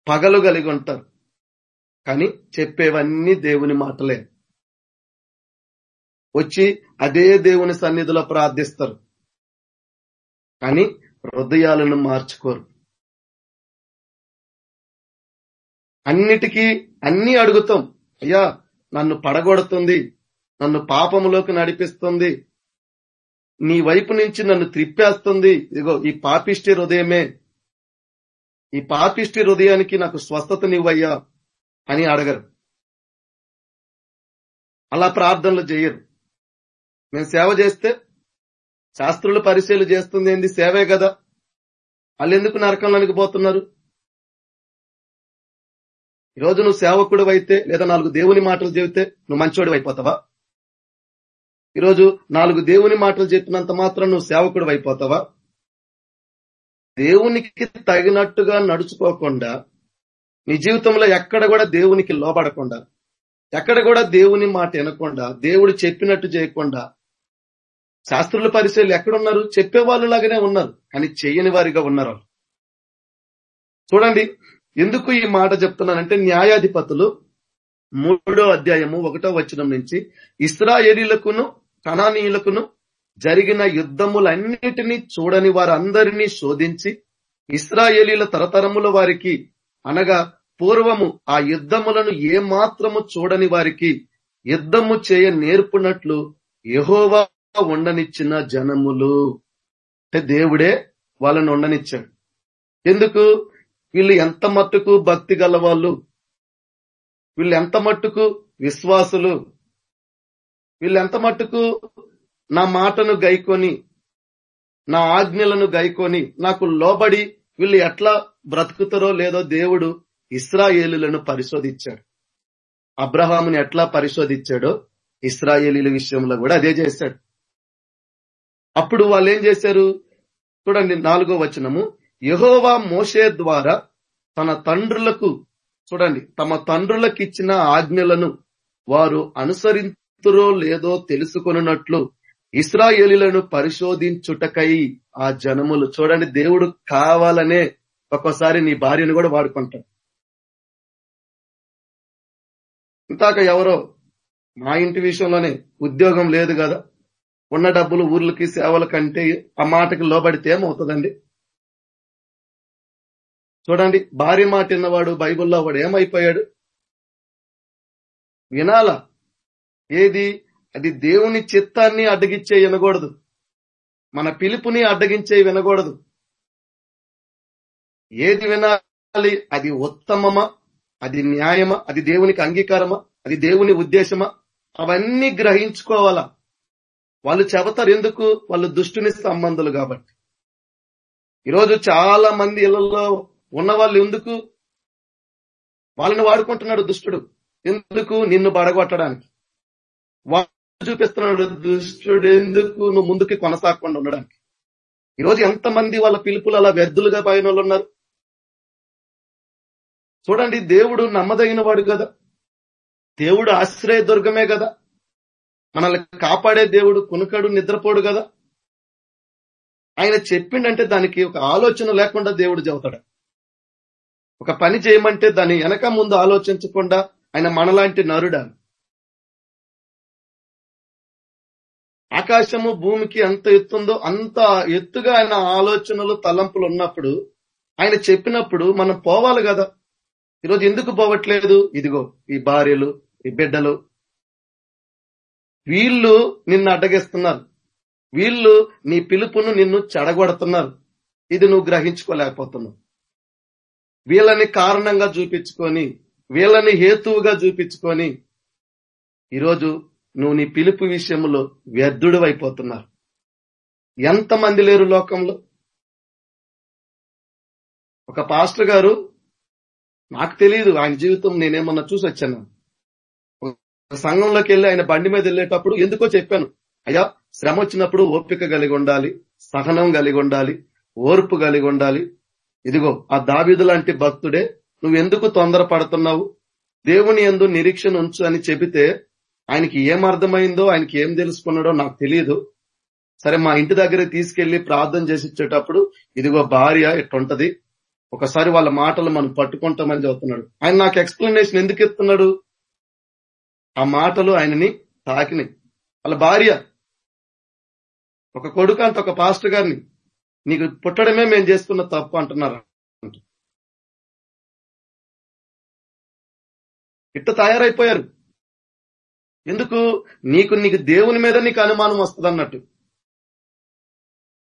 పగలు కలిగి ఉంటారు. కానీ చెప్పేవన్నీ దేవుని మాటలే. వచ్చి అదే దేవుని సన్నిధిలో ప్రార్థిస్తారు. కానీ హృదయాలను మార్చుకోరు. అన్నిటికీ అన్ని అడుగుతాం. అయ్యా నన్ను పడగొడుతుంది నన్ను పాపములోకి నడిపిస్తుంది నీ వైపు నుంచి నన్ను త్రిప్పేస్తుంది. ఇదిగో ఈ పాపిష్టి హృదయమే. ఈ పాపిష్టి హృదయానికి నాకు స్వస్థతనివ్వయ్యా అని అడగరు. అలా ప్రార్థనలు చేయరు. మేము సేవ చేస్తే శాస్త్రులు పరిశీలన చేస్తుంది ఏంది? సేవే కదా. వాళ్ళు ఎందుకు నరకంలోనికి పోతున్నారు? ఈరోజు నువ్వు సేవకుడు అయితే లేదా నాలుగు దేవుని మాటలు చెబితే నువ్వు మంచోడు అయిపోతావా? ఈరోజు నాలుగు దేవుని మాటలు చెప్పినంత మాత్రం నువ్వు సేవకుడు అయిపోతావా? దేవునికి తగినట్టుగా నడుచుకోకుండా నీ జీవితంలో ఎక్కడ కూడా దేవునికి లోబడకుండా ఎక్కడ కూడా దేవుని మాట వినకుండా దేవుడు చెప్పినట్టు చేయకుండా శాస్త్రుల పరిశీలన ఎక్కడున్నారు? చెప్పే వాళ్ళు లాగానే ఉన్నారు కానీ చేయని వారిగా ఉన్నారు చూడండి ఎందుకు ఈ మాట చెప్తున్నానంటే న్యాయాధిపతులు మూడో అధ్యాయము ఒకటో వచనం నుంచి ఇస్రాయేలీలకును కణానీయులకును జరిగిన యుద్ధములన్నిటినీ చూడని వారందరినీ శోధించి ఇస్రాయేలీల తరతరముల వారికి అనగా పూర్వము ఆ యుద్ధములను ఏ మాత్రము చూడని వారికి యుద్ధము చేయ నేర్పునట్లు యహోవా ఉండనిచ్చిన జనములు. అంటే దేవుడే వాళ్ళను ఉండనిచ్చాడు. ఎందుకు? వీళ్ళు ఎంత మట్టుకు భక్తి గలవాళ్ళు? వీళ్ళు ఎంత మట్టుకు విశ్వాసులు? వీళ్ళు ఎంత మట్టుకు నా మాటను గైకొని నా ఆజ్ఞలను గైకొని నాకు లోబడి వీళ్ళు ఎట్లా బ్రతుకుతారో లేదో దేవుడు ఇస్రాయేలులను పరిశోధించాడు. అబ్రహాముని ఎట్లా పరిశోధించాడో ఇస్రాయేలీల విషయంలో కూడా అదే చేశాడు. అప్పుడు వాళ్ళు ఏం చేశారు? చూడండి నాలుగో వచనము. యహోవా మోషే ద్వారా తన తండ్రులకు చూడండి తమ తండ్రులకు ఇచ్చిన ఆజ్ఞలను వారు అనుసరింతురో లేదో తెలుసుకొనున్నట్లు ఇస్రాయేలీలను పరిశోధించుటకై ఆ జనములు చూడండి దేవుడు కావాలనే ఒక్కోసారి నీ భార్యను కూడా వాడుకుంటాడు. ఇంతాక ఎవరో మా ఇంటి విషయంలోనే ఉద్యోగం లేదు కదా ఉన్న డబ్బులు ఊర్లకి సేవల కంటే ఆ మాటకి లోబడితే ఏమవుతుందండి? చూడండి భార్య మాట విన్నవాడు బైబిల్లో వాడు ఏమైపోయాడు? వినాల? ఏది? అది దేవుని చిత్తాన్ని అడ్డగించే వినకూడదు. మన పిలుపుని అడ్డగించే వినకూడదు. ఏది వినాలి? అది ఉత్తమమా? అది న్యాయమా? అది దేవునికి అంగీకారమా? అది దేవుని ఉద్దేశమా? అవన్నీ గ్రహించుకోవాలా? వాళ్ళు చెబుతారు ఎందుకు? వాళ్ళు దుష్టుని సంబంధులు కాబట్టి. ఈరోజు చాలా మంది ఇళ్ళలో ఉన్న వాళ్ళు ఎందుకు? వాళ్ళని వాడుకుంటున్నాడు దుష్టుడు. ఎందుకు నిన్ను బడగొట్టడానికి? వాళ్ళు చూపిస్తున్నాడు దుష్టుడు ఎందుకు నువ్వు ముందుకి కొనసాగకుండా ఉండడానికి? ఈరోజు ఎంతమంది వాళ్ళ పిలుపులు అలా వ్యర్థులుగా పోయిన వాళ్ళు ఉన్నారు? చూడండి దేవుడు నమ్మదగిన వాడు కదా. దేవుడు ఆశ్రయ దుర్గమే కదా. మనల్ని కాపాడే దేవుడు కునుకడు నిద్రపోడు కదా. ఆయన చెప్పిండంటే దానికి ఒక ఆలోచన లేకుండా దేవుడు చెబుతాడు. ఒక పని చేయమంటే దాన్ని వెనక ముందు ఆలోచించకుండా ఆయన మనలాంటి నరుడా? ఆకాశము భూమికి ఎంత ఎత్తుందో అంత ఎత్తుగా ఆయన ఆలోచనలు తలంపులు ఉన్నప్పుడు ఆయన చెప్పినప్పుడు మనం పోవాలి కదా? ఈరోజు ఎందుకు పోవట్లేదు? ఇదిగో ఈ భార్యలు ఈ బిడ్డలు. వీళ్ళు నిన్ను అడ్డగిస్తున్నారు. వీళ్ళు నీ పిలుపును నిన్ను చెడగొడుతున్నారు. ఇది నువ్వు గ్రహించుకోలేకపోతున్నావు. వీళ్ళని కారణంగా చూపించుకొని వీళ్ళని హేతువుగా చూపించుకొని ఈరోజు నువ్వు నీ పిలుపు విషయంలో వ్యర్థుడు అయిపోతున్నారు. ఎంతమంది లేరు లోకంలో? ఒక పాస్టర్ గారు నాకు తెలియదు ఆయన జీవితం నేనేమన్నా చూసి వచ్చాను. సంఘంలోకి వెళ్ళి ఆయన బండి మీద వెళ్ళేటప్పుడు ఎందుకో చెప్పాను. అయ్యా శ్రమ వచ్చినప్పుడు ఓపిక కలిగి ఉండాలి సహనం కలిగి ఉండాలి ఓర్పు కలిగి ఉండాలి ఇదిగో ఆ దావిదు లాంటి భక్తుడే నువ్వు ఎందుకు తొందర పడుతున్నావు దేవుని ఎందు నిరీక్షణ ఉంచు అని చెబితే ఆయనకి ఏం అర్థమైందో ఆయనకి ఏం తెలుసుకున్నాడో నాకు తెలియదు సరే మా ఇంటి దగ్గర తీసుకెళ్ళి ప్రార్థన చేసి ఇచ్చేటప్పుడు ఇదిగో భార్య ఇట్టుంటది ఒకసారి వాళ్ళ మాటలు మనం పట్టుకుంటామని చెబుతున్నాడు. ఆయన నాకు ఎక్స్ప్లెనేషన్ ఎందుకు ఇస్తున్నాడు? ఆ మాటలు ఆయనని తాకినాయి. వాళ్ళ భార్య ఒక కొడుకు అంత ఒక పాస్టర్ గారిని నీకు పుట్టడమే మేము చేసుకున్న తప్పు అంటున్నారు. ఇట్ట తయారైపోయారు. ఎందుకు? నీకు నీకు దేవుని మీద నీకు అనుమానం వస్తుంది అన్నట్టు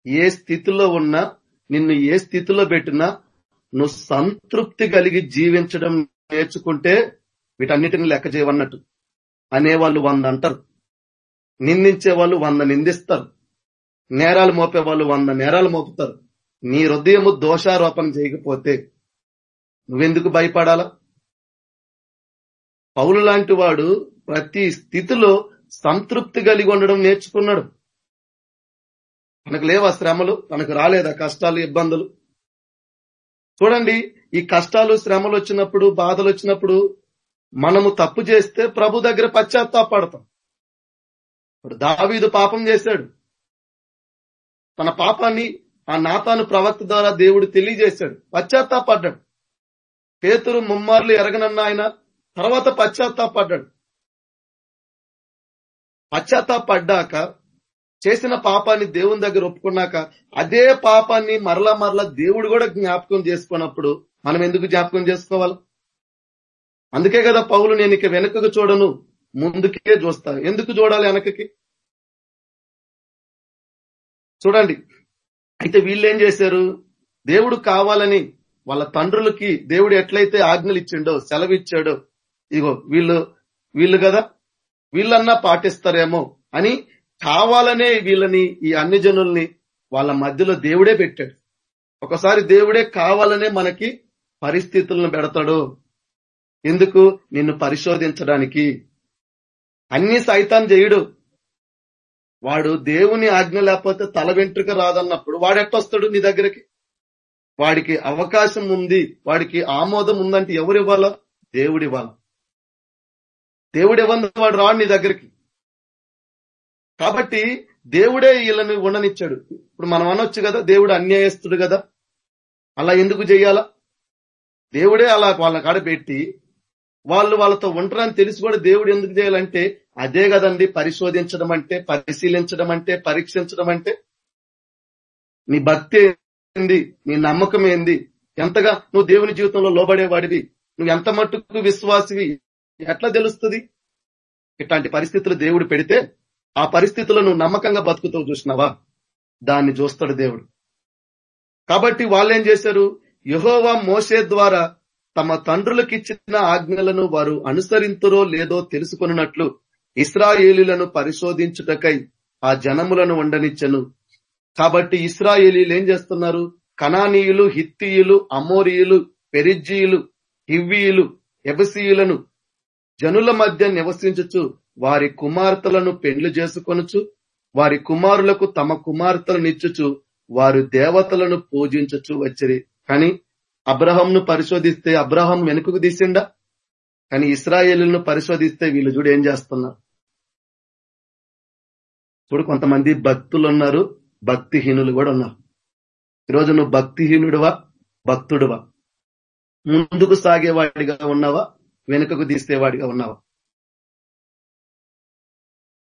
ఏ స్థితిలో ఉన్నా నిన్ను ఏ స్థితిలో పెట్టినా నువ్వు సంతృప్తి కలిగి జీవించడం నేర్చుకుంటే వీటన్నిటిని లెక్క చేయవన్నట్టు. అనేవాళ్ళు వంద అంటారు. నిందించే వాళ్ళు వంద నిందిస్తారు. నేరాలు మోపే వాళ్ళు వంద నేరాలు మోపుతారు. నీ హృదయము దోషారోపణ చేయకపోతే నువ్వెందుకు భయపడాలా? పౌలు లాంటి వాడు ప్రతి స్థితిలో సంతృప్తి కలిగి ఉండడం నేర్చుకున్నాడు. తనకు లేవా శ్రమలు? తనకు రాలేదా కష్టాలు ఇబ్బందులు? చూడండి ఈ కష్టాలు శ్రమలు వచ్చినప్పుడు బాధలు వచ్చినప్పుడు మనము తప్పు చేస్తే ప్రభు దగ్గర పశ్చాత్తాపడతాం ఇప్పుడు దావీదు పాపం చేశాడు. తన పాపాన్ని ఆ నాతాను ప్రవక్త ద్వారా దేవుడు తెలియజేశాడు. పశ్చాత్తాపడ్డాడు. పేతురు ముమ్మార్లు ఎరగనన్న ఆయన తర్వాత పశ్చాత్తాపడ్డాడు. పశ్చాత్తాపడ్డాక చేసిన పాపాన్ని దేవుని దగ్గర ఒప్పుకున్నాక అదే పాపాన్ని మరలా మరలా దేవుడు కూడా జ్ఞాపకం చేసుకున్నప్పుడు మనం ఎందుకు జ్ఞాపకం చేసుకోవాలి? అందుకే కదా పౌలు నేను ఇక వెనుకకు చూడను ముందుకే చూస్తా ఎందుకు చూడాలి వెనకకి? చూడండి. అయితే వీళ్ళు ఏం చేశారు? దేవుడు కావాలని వాళ్ళ తండ్రులకి దేవుడు ఎట్లయితే ఆజ్ఞలు ఇచ్చిండో సెలవిచ్చాడో ఇగో వీళ్ళు వీళ్ళు కదా? వీళ్ళన్నా పాటిస్తారేమో అని కావాలనే వీళ్ళని ఈ అన్ని జనుల్ని వాళ్ళ మధ్యలో దేవుడే పెట్టాడు. ఒకసారి దేవుడే కావాలనే మనకి పరిస్థితులను పెడతాడు. ఎందుకు? నిన్ను పరిశోధించడానికి. అన్ని సైతాన్ చేయడు వాడు దేవుని ఆజ్ఞ లేకపోతే తల వెంట్రుక రాదన్నప్పుడు వాడు ఎట్టొస్తాడు నీ దగ్గరికి? వాడికి అవకాశం ఉంది వాడికి ఆమోదం ఉందంటే ఎవరు ఇవ్వాలా? దేవుడు ఇవ్వాలా. దేవుడు ఇవ్వంది వాడు రాడు నీ దగ్గరికి. కాబట్టి దేవుడే వీళ్ళని ఉండనిచ్చాడు. ఇప్పుడు మనం అనొచ్చు కదా దేవుడు అన్యాయస్తుడు కదా. అలా ఎందుకు చెయ్యాలా దేవుడే అలా వాళ్ళ కాడ పెట్టి వాళ్ళు వాళ్ళతో ఉంటారని తెలిసి కూడా దేవుడు ఎందుకు చేయాలంటే అదే కదండి పరిశోధించడం అంటే పరిశీలించడం అంటే పరీక్షించడం అంటే? నీ భక్తి ఏంది? నీ నమ్మకం ఏంది? ఎంతగా నువ్వు దేవుని జీవితంలో లోబడేవాడివి? నువ్వు ఎంత మట్టుకు విశ్వాసివి? ఎట్లా తెలుస్తుంది? ఇట్లాంటి పరిస్థితులు దేవుడు పెడితే ఆ పరిస్థితుల్లో నువ్వు నమ్మకంగా బతుకుతూ చూసినావా? దాన్ని చూస్తాడు దేవుడు. కాబట్టి వాళ్ళేం చేశారు? యహోవా మోసే ద్వారా తమ తండ్రులకు ఇచ్చిన ఆజ్ఞలను వారు అనుసరింతురో లేదో తెలుసుకున్నట్లు ఇస్రాయేలీలను పరిశోధించుటకై ఆ జనములను ఉండనిచ్చను కాబట్టి ఇస్రాయేలీలు ఏం చేస్తున్నారు? కనానీయులు హిత్తీయులు అమోరియులు పెరిజ్జీయులు హివ్వీయులు ఎబసీయులను జనుల మధ్య నివసించుచు వారి కుమార్తెలను పెండ్లు చేసుకొనుచు వారి కుమారులకు తమ కుమార్తెలను ఇచ్చుచు వారు దేవతలను పూజించచ్చు వచ్చిరి. కానీ అబ్రహంను పరిశోధిస్తే అబ్రహం వెనుకకు తీసిండా? కానీ ఇస్రాయేలును పరిశోధిస్తే వీళ్ళు చూడు ఏం చేస్తున్నారు? ఇప్పుడు కొంతమంది భక్తులు ఉన్నారు భక్తిహీనులు కూడా ఉన్నారు. ఈరోజు నువ్వు భక్తిహీనుడువా భక్తుడువా? ముందుకు సాగేవాడిగా ఉన్నావా వెనుకకు తీసేవాడిగా ఉన్నావా?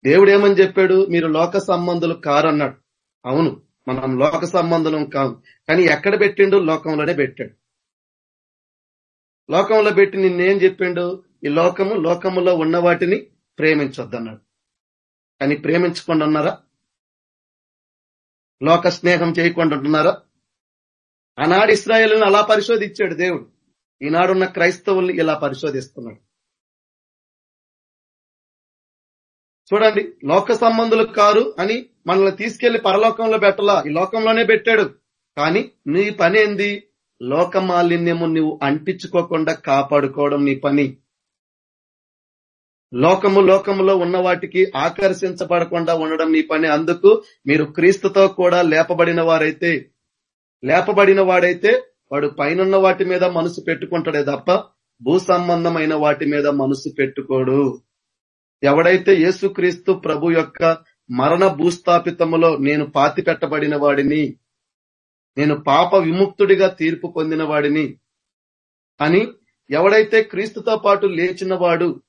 దేవుడు ఏమని చెప్పాడు? మీరు లోక సంబంధులు కారన్నాడు. అవును మనం లోక సంబంధులం కాం కానీ ఎక్కడ పెట్టిండు లోకంలోనే పెట్టాడు. లోకంలో పెట్టి నిన్నేం చెప్పిండు? ఈ లోకము లోకములో ఉన్న వాటిని ప్రేమించొద్దన్నాడు. కానీ ప్రేమించకుండా ఉన్నారా లోక స్నేహం చేయకుండా ఉంటున్నారా ఆనాడు ఇస్రాయేల్ని అలా పరిశోధించాడు దేవుడు. ఈనాడున్న క్రైస్తవుల్ని ఇలా పరిశోధిస్తున్నాడు. చూడండి లోక సంబంధులు కారు అని మనల్ని తీసుకెళ్ళి పరలోకంలో పెట్టలా. ఈ లోకంలోనే పెట్టాడు. కానీ నీ పని ఏంది? లోక మాలిన్యము నువ్వు అంటించుకోకుండా కాపాడుకోవడం నీ పని. లోకము లోకములో ఉన్న వాటికి ఆకర్షించబడకుండా ఉండడం నీ పని. అందుకు మీరు క్రీస్తుతో కూడా లేపబడిన వారైతే లేపబడిన వాడైతే వాడు పైనున్న వాటి మీద మనసు పెట్టుకుంటాడే తప్ప భూ సంబంధమైన వాటి మీద మనసు పెట్టుకోడు. ఎవడైతే యేసుక్రీస్తు ప్రభు యొక్క మరణ భూస్థాపితములో నేను పాతి పెట్టబడిన వాడిని నేను పాప విముక్తుడిగా తీర్పు పొందిన వాడిని. అని ఎవడైతే క్రీస్తుతో పాటు లేచినవాడు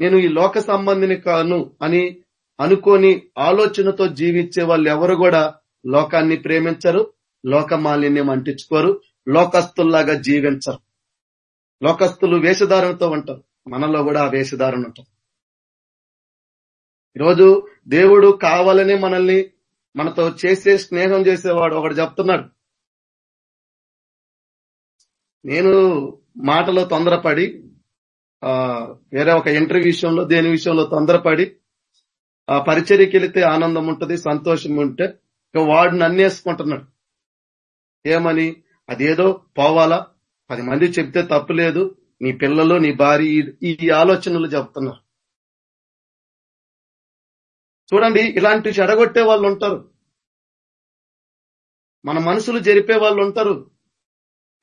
నేను ఈ లోక సంబంధిని కాను అని అనుకోని ఆలోచనతో జీవించే వాళ్ళు ఎవరు కూడా లోకాన్ని ప్రేమించరు లోక మాలిన్యం అంటించుకోరు లోకస్తుల్లాగా జీవించరు. లోకస్తులు వేషధారణతో ఉంటారు మనలో కూడా ఆ వేషధారణ ఉంటుంది. ఈరోజు దేవుడు కావాలని మనల్ని మనతో చేసే స్నేహం చేసేవాడు ఒకడు చెప్తున్నాడు. నేను మాటలో తొందరపడి ఆ వేరే ఒక ఇంటర్వ్యూ విషయంలో దేని విషయంలో తొందరపడి ఆ పరిచర్యకి వెళితే ఆనందం ఉంటుంది సంతోషం ఉంటే ఇక వాడు నన్నేసుకుంటున్నాడు ఏమని? అదేదో పోవాలా? పది మంది చెప్తే తప్పు లేదు. నీ పిల్లలు నీ భార్య ఈ ఆలోచనలు చెప్తున్నారు. చూడండి ఇలాంటి చెడగొట్టే వాళ్ళు ఉంటారు. మన మనసులు జరిపే వాళ్ళు ఉంటారు.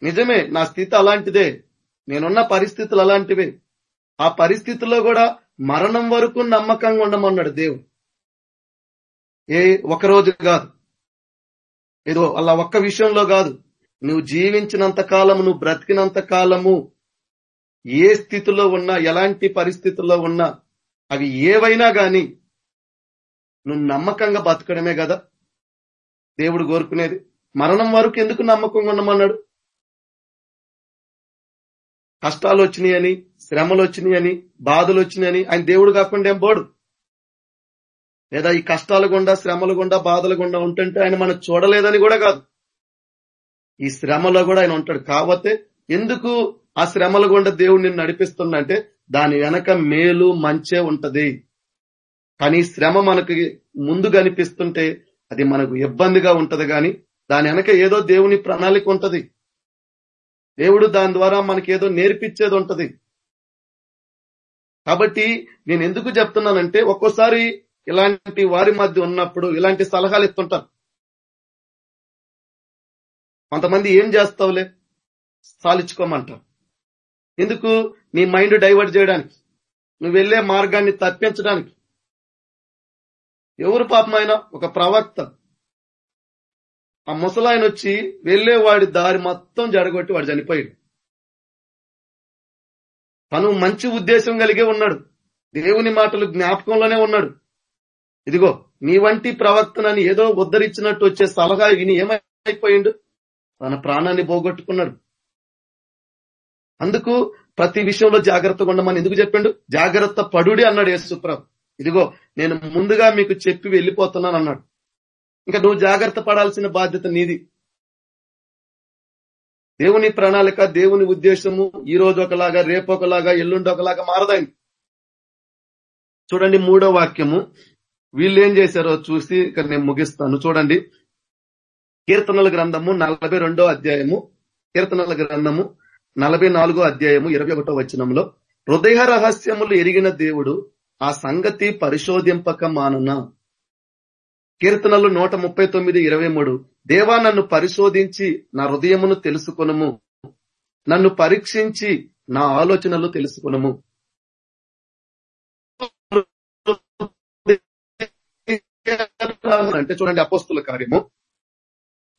నిజమే నా స్థితి అలాంటిదే. నేనున్న పరిస్థితులు అలాంటివే. ఆ పరిస్థితుల్లో కూడా మరణం వరకు నమ్మకంగా ఉండమన్నాడు దేవుడు. ఏ ఒకరోజు కాదు. ఏదో అలా ఒక్క విషయంలో కాదు. నువ్వు జీవించినంత కాలము నువ్వు బ్రతికినంత కాలము ఏ స్థితిలో ఉన్నా ఎలాంటి పరిస్థితుల్లో ఉన్నా అవి ఏవైనా గాని నువ్వు నమ్మకంగా బతకడమే కదా. దేవుడు కోరుకునేది. మరణం వరకు ఎందుకు నమ్మకంగా ఉండమన్నాడు? కష్టాలు వచ్చినాయని శ్రమలు వచ్చినాయని బాధలు వచ్చినాయని ఆయన దేవుడు కాకుండా ఏం పోడు. లేదా ఈ కష్టాలు గుండా శ్రమలు గుండా బాధలు గుండా ఉంటుంటే ఆయన మనం చూడలేదని కూడా కాదు. ఈ శ్రమలో కూడా ఆయన ఉంటాడు. కాకపోతే ఎందుకు ఆ శ్రమల గుండా దేవుడు నిన్ను నడిపిస్తుందంటే దాని వెనక మేలు మంచే ఉంటది. కానీ శ్రమ మనకి ముందు కనిపిస్తుంటే అది మనకు ఇబ్బందిగా ఉంటది కానీ దాని వెనక ఏదో దేవుని ప్రణాళిక ఉంటది. దేవుడు దాని ద్వారా మనకి ఏదో నేర్పించేది ఉంటది. కాబట్టి నేను ఎందుకు చెప్తున్నానంటే ఒక్కోసారి ఇలాంటి వారి మధ్య ఉన్నప్పుడు ఇలాంటి సలహాలు ఇస్తుంటారు. కొంతమంది ఏం చేస్తావులే? సాలించుకోమంటారు ఎందుకు? నీ మైండ్ డైవర్ట్ చేయడానికి. నువ్వు వెళ్ళే మార్గాన్ని తప్పించడానికి. ఎవరు పాపమైనా ఒక ప్రవక్త. ఆ ముసలాయన వచ్చి వెళ్ళే వాడి దారి మొత్తం జడగొట్టి వాడు చనిపోయాడు. తను మంచి ఉద్దేశం కలిగే ఉన్నాడు. దేవుని మాటలు జ్ఞాపకంలోనే ఉన్నాడు. ఇదిగో నీ వంటి ప్రవర్తనని ఏదో ఉద్ధరించినట్టు వచ్చే సలహా విని ఏమైపోయిండు? తన ప్రాణాన్ని పోగొట్టుకున్నాడు. అందుకు ప్రతి విషయంలో జాగ్రత్తగా ఉండమని ఎందుకు చెప్పిండు? జాగ్రత్త పడుడి అన్నాడు యేసుప్రభు. ఇదిగో నేను ముందుగా మీకు చెప్పి వెళ్ళిపోతున్నాను అన్నాడు ఇంకా నువ్వు జాగ్రత్త పడాల్సిన బాధ్యత నీది. దేవుని ప్రణాళిక దేవుని ఉద్దేశము ఈ రోజు ఒకలాగా రేపు ఒకలాగా ఎల్లుండి ఒకలాగా మారదాయి చూడండి మూడో వాక్యము. వీళ్ళు ఏం చేశారో చూసి ఇక్కడ నేను ముగిస్తాను. చూడండి. కీర్తనల గ్రంథము నలభై రెండో అధ్యాయము. కీర్తనల గ్రంథము నలభై నాలుగో అధ్యాయము ఇరవై ఒకటో వచనంలో హృదయ రహస్యములు ఎరిగిన దేవుడు ఆ సంగతి పరిశోధింపక మానున. కీర్తనలు నూట ముప్పై తొమ్మిది ఇరవై మూడు. దేవా నన్ను పరిశోధించి నా హృదయమును తెలుసుకునము. నన్ను పరీక్షించి నా ఆలోచనలు తెలుసుకొనుము. అంటే చూడండి అపోస్తుల కార్యము.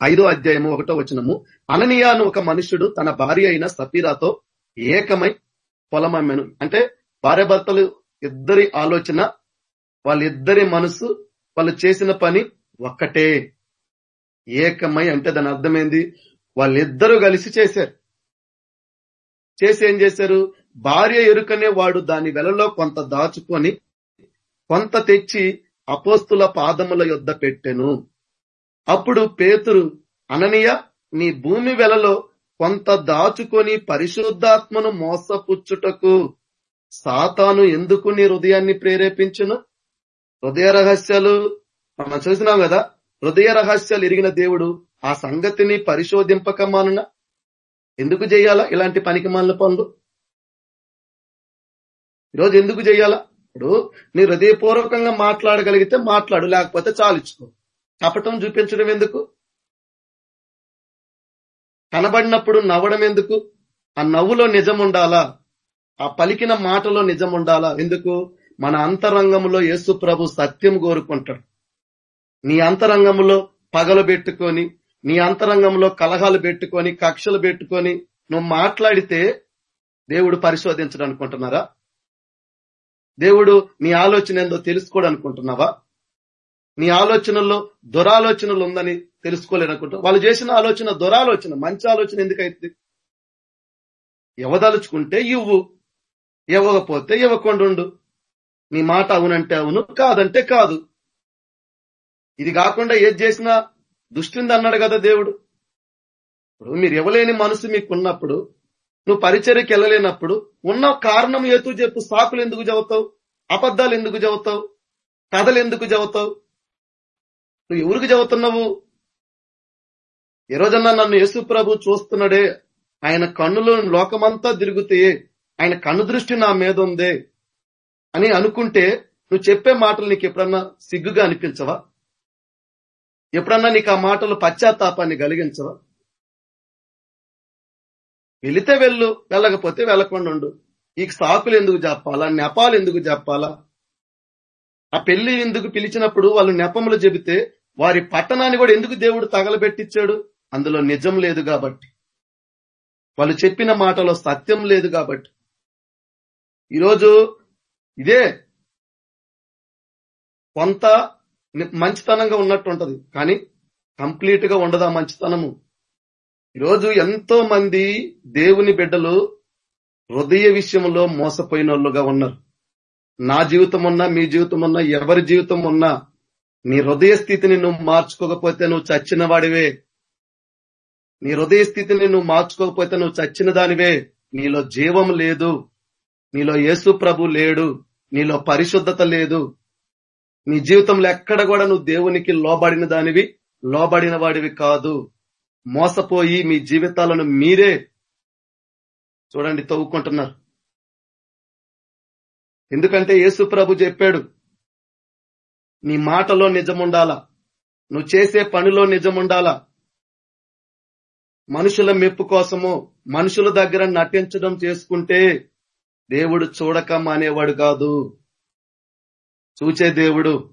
ఐదో అధ్యాయము ఒకటో వచనము. అననీయాను ఒక మనుషుడు తన భార్య అయిన సతీరాతో ఏకమై పొలమమ్మెను అంటే భార్య భర్తలు ఇద్దరి ఆలోచన వాళ్ళిద్దరి మనసు వాళ్ళు చేసిన పని ఒక్కటే. ఏకమై అంటే దాని అర్థమైంది? వాళ్ళిద్దరూ కలిసి చేశారు. చేసి ఏం చేశారు? భార్య ఎరుకనే వాడు దాని వెలలో కొంత దాచుకొని కొంత తెచ్చి అపోస్తుల పాదముల యొద్ద పెట్టెను. అప్పుడు పేతురు అననీయ నీ భూమి వెలలో కొంత దాచుకొని పరిశుద్ధాత్మను మోసపుచ్చుటకు సాతాను ఎందుకు నీ హృదయాన్ని ప్రేరేపించును? హృదయ రహస్యాలు మనం చూసినాం కదా హృదయ రహస్యాలు ఎరిగిన దేవుడు ఆ సంగతిని పరిశోధింపక మానున ఎందుకు చేయాలా? ఇలాంటి పనికి మాలిన పనులు. ఈరోజు ఎందుకు చేయాలా? ఇప్పుడు నీ హృదయపూర్వకంగా మాట్లాడగలిగితే మాట్లాడు లేకపోతే చాలించుకో కపటం చూపించడం ఎందుకు? కనబడినప్పుడు నవ్వడం ఎందుకు? ఆ నవ్వులో నిజం ఉండాలా? ఆ పలికిన మాటలో నిజం ఉండాలా? ఎందుకు? మన అంతరంగంలో యేసు ప్రభు సత్యం కోరుకుంటాడు. నీ అంతరంగంలో పగలు పెట్టుకొని నీ అంతరంగంలో కలహాలు పెట్టుకొని కక్షలు పెట్టుకొని నువ్వు మాట్లాడితే దేవుడు పరిశోధించడం అనుకుంటున్నారా? దేవుడు నీ ఆలోచన ఏందో తెలుసుకోడనుకుంటున్నావా నీ ఆలోచనల్లో దురాలోచనలు ఉందని తెలుసుకోలేనుకుంటా వాళ్ళు చేసిన ఆలోచన దురాలోచన మంచి ఆలోచన ఎందుకైతుంది ఇవ్వదలుచుకుంటే ఇవ్వు ఇవ్వకపోతే ఇవ్వకుండా నీ మాట అవునంటే అవును కాదంటే కాదు. ఇది కాకుండా ఏది చేసినా దుష్టింది అన్నాడు కదా దేవుడు. ఇప్పుడు మీరు ఇవ్వలేని మనసు మీకు ఉన్నప్పుడు నువ్వు పరిచర్యకి వెళ్ళలేనప్పుడు ఉన్న కారణం ఏతు చెప్పు. సాకులు ఎందుకు చదువుతావు? అబద్ధాలు ఎందుకు చదువుతావు? కథలు ఎందుకు చదువుతావు? నువ్వు ఎవరికి చదువుతున్నావు? ఈ రోజన్నా నన్ను యేసు ప్రభు చూస్తున్నాడే. ఆయన కన్నులో లోకమంతా తిరుగుతాయే ఆయన కన్ను దృష్టి నా మీద ఉందే. అని అనుకుంటే నువ్వు చెప్పే మాటలు నీకు ఎప్పుడన్నా సిగ్గుగా అనిపించవా? ఎప్పుడన్నా నీకు ఆ మాటలు పశ్చాత్తాపాన్ని కలిగించవా? వెళితే వెళ్ళు వెళ్ళకపోతే వెళ్ళకుండా ఉండు. ఈ సాకులు ఎందుకు చెప్పాలా నెపాలు ఎందుకు చెప్పాలా ఆ పెళ్ళి ఎందుకు పిలిచినప్పుడు వాళ్ళు నెపములు చెబితే వారి పట్టణాన్ని కూడా ఎందుకు దేవుడు తగలబెట్టించాడు? అందులో నిజం లేదు కాబట్టి. వాళ్ళు చెప్పిన మాటలో సత్యం లేదు కాబట్టి. ఈరోజు ఇదే కొంత మంచితనంగా ఉన్నట్టు ఉంటది. కానీ కంప్లీట్గా ఉండదు ఆ మంచితనము. ఈరోజు ఎంతో మంది దేవుని బిడ్డలు హృదయ విషయంలో మోసపోయిన వాళ్ళుగా ఉన్నారు. నా జీవితం ఉన్నా మీ జీవితం ఉన్నా ఎవరి జీవితం ఉన్నా నీ హృదయ స్థితిని నువ్వు మార్చుకోకపోతే నువ్వు చచ్చిన వాడివే. నీ హృదయ స్థితిని నువ్వు మార్చుకోకపోతే నువ్వు చచ్చిన దానివే. నీలో జీవం లేదు. నీలో యేసు ప్రభు లేడు నీలో పరిశుద్ధత లేదు. నీ జీవితంలో ఎక్కడ కూడా నువ్వు దేవునికి లోబడిన దానివి లోబడిన వాడివి కాదు. మోసపోయి మీ జీవితాలను మీరే చూడండి తవ్వుకుంటున్నారు. ఎందుకంటే యేసు ప్రభు చెప్పాడు నీ మాటలో నిజముండాలా? నువ్వు చేసే పనిలో నిజముండాలా? మనుషుల మెప్పు కోసము మనుషుల దగ్గర నటించడం చేసుకుంటే దేవుడు చూడక అనేవాడు కాదు. చూచే దేవుడు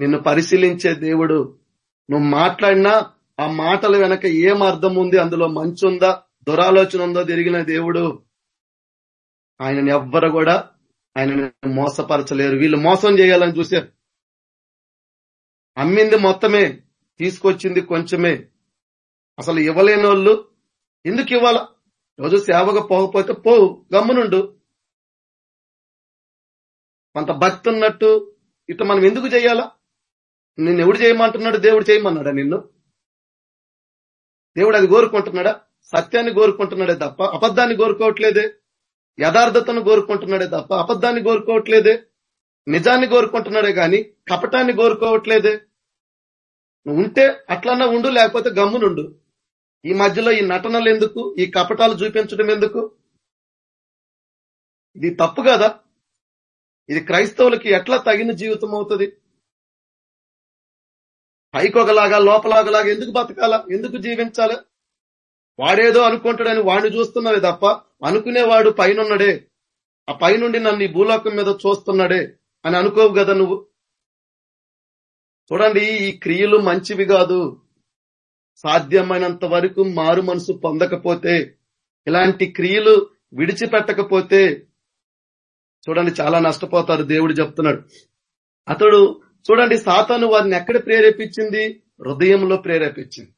నిన్ను పరిశీలించే దేవుడు. నువ్వు మాట్లాడినా ఆ మాటల వెనక ఏం అర్థం ఉంది అందులో మంచి ఉందా దురాలోచన ఉందో? తిరిగిన దేవుడు. ఆయనని ఎవ్వరు కూడా ఆయన మోసపరచలేరు. వీళ్ళు మోసం చేయాలని చూశారు అమ్మింది మొత్తమే తీసుకొచ్చింది కొంచెమే. అసలు ఇవ్వలేని వాళ్ళు ఎందుకు ఇవ్వాల? రోజు సేవగా పోకపోతే పోవు గమ్మునుండు. కొంత భక్తి ఉన్నట్టు ఇట్లా మనం ఎందుకు చేయాలా? నిన్ను ఎవడు చేయమంటున్నాడు? దేవుడు చేయమన్నాడా నిన్ను? దేవుడు అది కోరుకుంటున్నాడా? సత్యాన్ని కోరుకుంటున్నాడే తప్ప అబద్ధాన్ని కోరుకోవట్లేదే. యథార్థతను కోరుకుంటున్నాడే తప్ప అబద్ధాన్ని కోరుకోవట్లేదే. నిజాన్ని కోరుకుంటున్నాడే గాని కపటాన్ని కోరుకోవట్లేదే. నువ్వు ఉంటే అట్లన్నా ఉండు లేకపోతే గమ్మునుండు. ఈ మధ్యలో ఈ నటనలు ఎందుకు? ఈ కపటాలు చూపించడం ఎందుకు? ఇది తప్పు కదా? ఇది క్రైస్తవులకి ఎట్లా తగిన జీవితం అవుతుంది? పైకొకలాగా లోపలాగలాగా ఎందుకు బతకాలా? ఎందుకు జీవించాలి? వాడేదో అనుకుంటాడని వాడిని చూస్తున్నావే తప్ప అనుకునేవాడు పైనున్నడే. ఆ పైనుండి నన్ను ఈ భూలోకం మీద చూస్తున్నాడే అని అనుకోవు కదా నువ్వు? చూడండి ఈ క్రియలు మంచివి కాదు. సాధ్యమైనంత వరకు మారు మనసు పొందకపోతే ఇలాంటి క్రియలు విడిచిపెట్టకపోతే చూడండి చాలా నష్టపోతారు దేవుడు చెప్తున్నాడు. అతడు చూడండి సాతాను వారిని ఎక్కడ ప్రేరేపించింది? హృదయంలో ప్రేరేపించింది.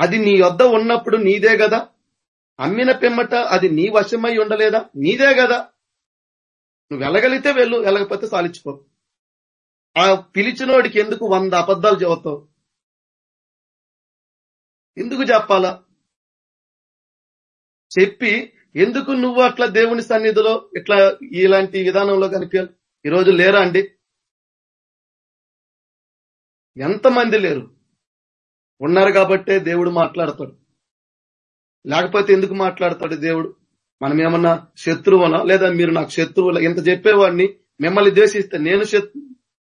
అది నీ వద్ద ఉన్నప్పుడు నీదే కదా అమ్మిన పిమ్మట అది నీ వశమై ఉండలేదా? నీదే కదా నువ్వు వెళ్ళగలిగితే వెళ్ళు వెళ్ళకపోతే సాలించుకో ఆ పిలిచినోడికి ఎందుకు వంద అబద్ధాలు చెబుతావు? ఎందుకు చెప్పాలా? చెప్పి ఎందుకు నువ్వు అట్లా దేవుని సన్నిధిలో ఇట్లా ఇలాంటి విధానంలో కనిపించాలి ఈరోజు లేరా అండి? ఎంతమంది లేరు? ఉన్నారు కాబట్టే దేవుడు మాట్లాడతాడు. లేకపోతే ఎందుకు మాట్లాడతాడు దేవుడు? మనం ఏమన్నా శత్రువునా? లేదా మీరు నాకు శత్రువులా? ఇంత చెప్పేవాడిని మిమ్మల్ని ద్వేషిస్తే నేను శత్రు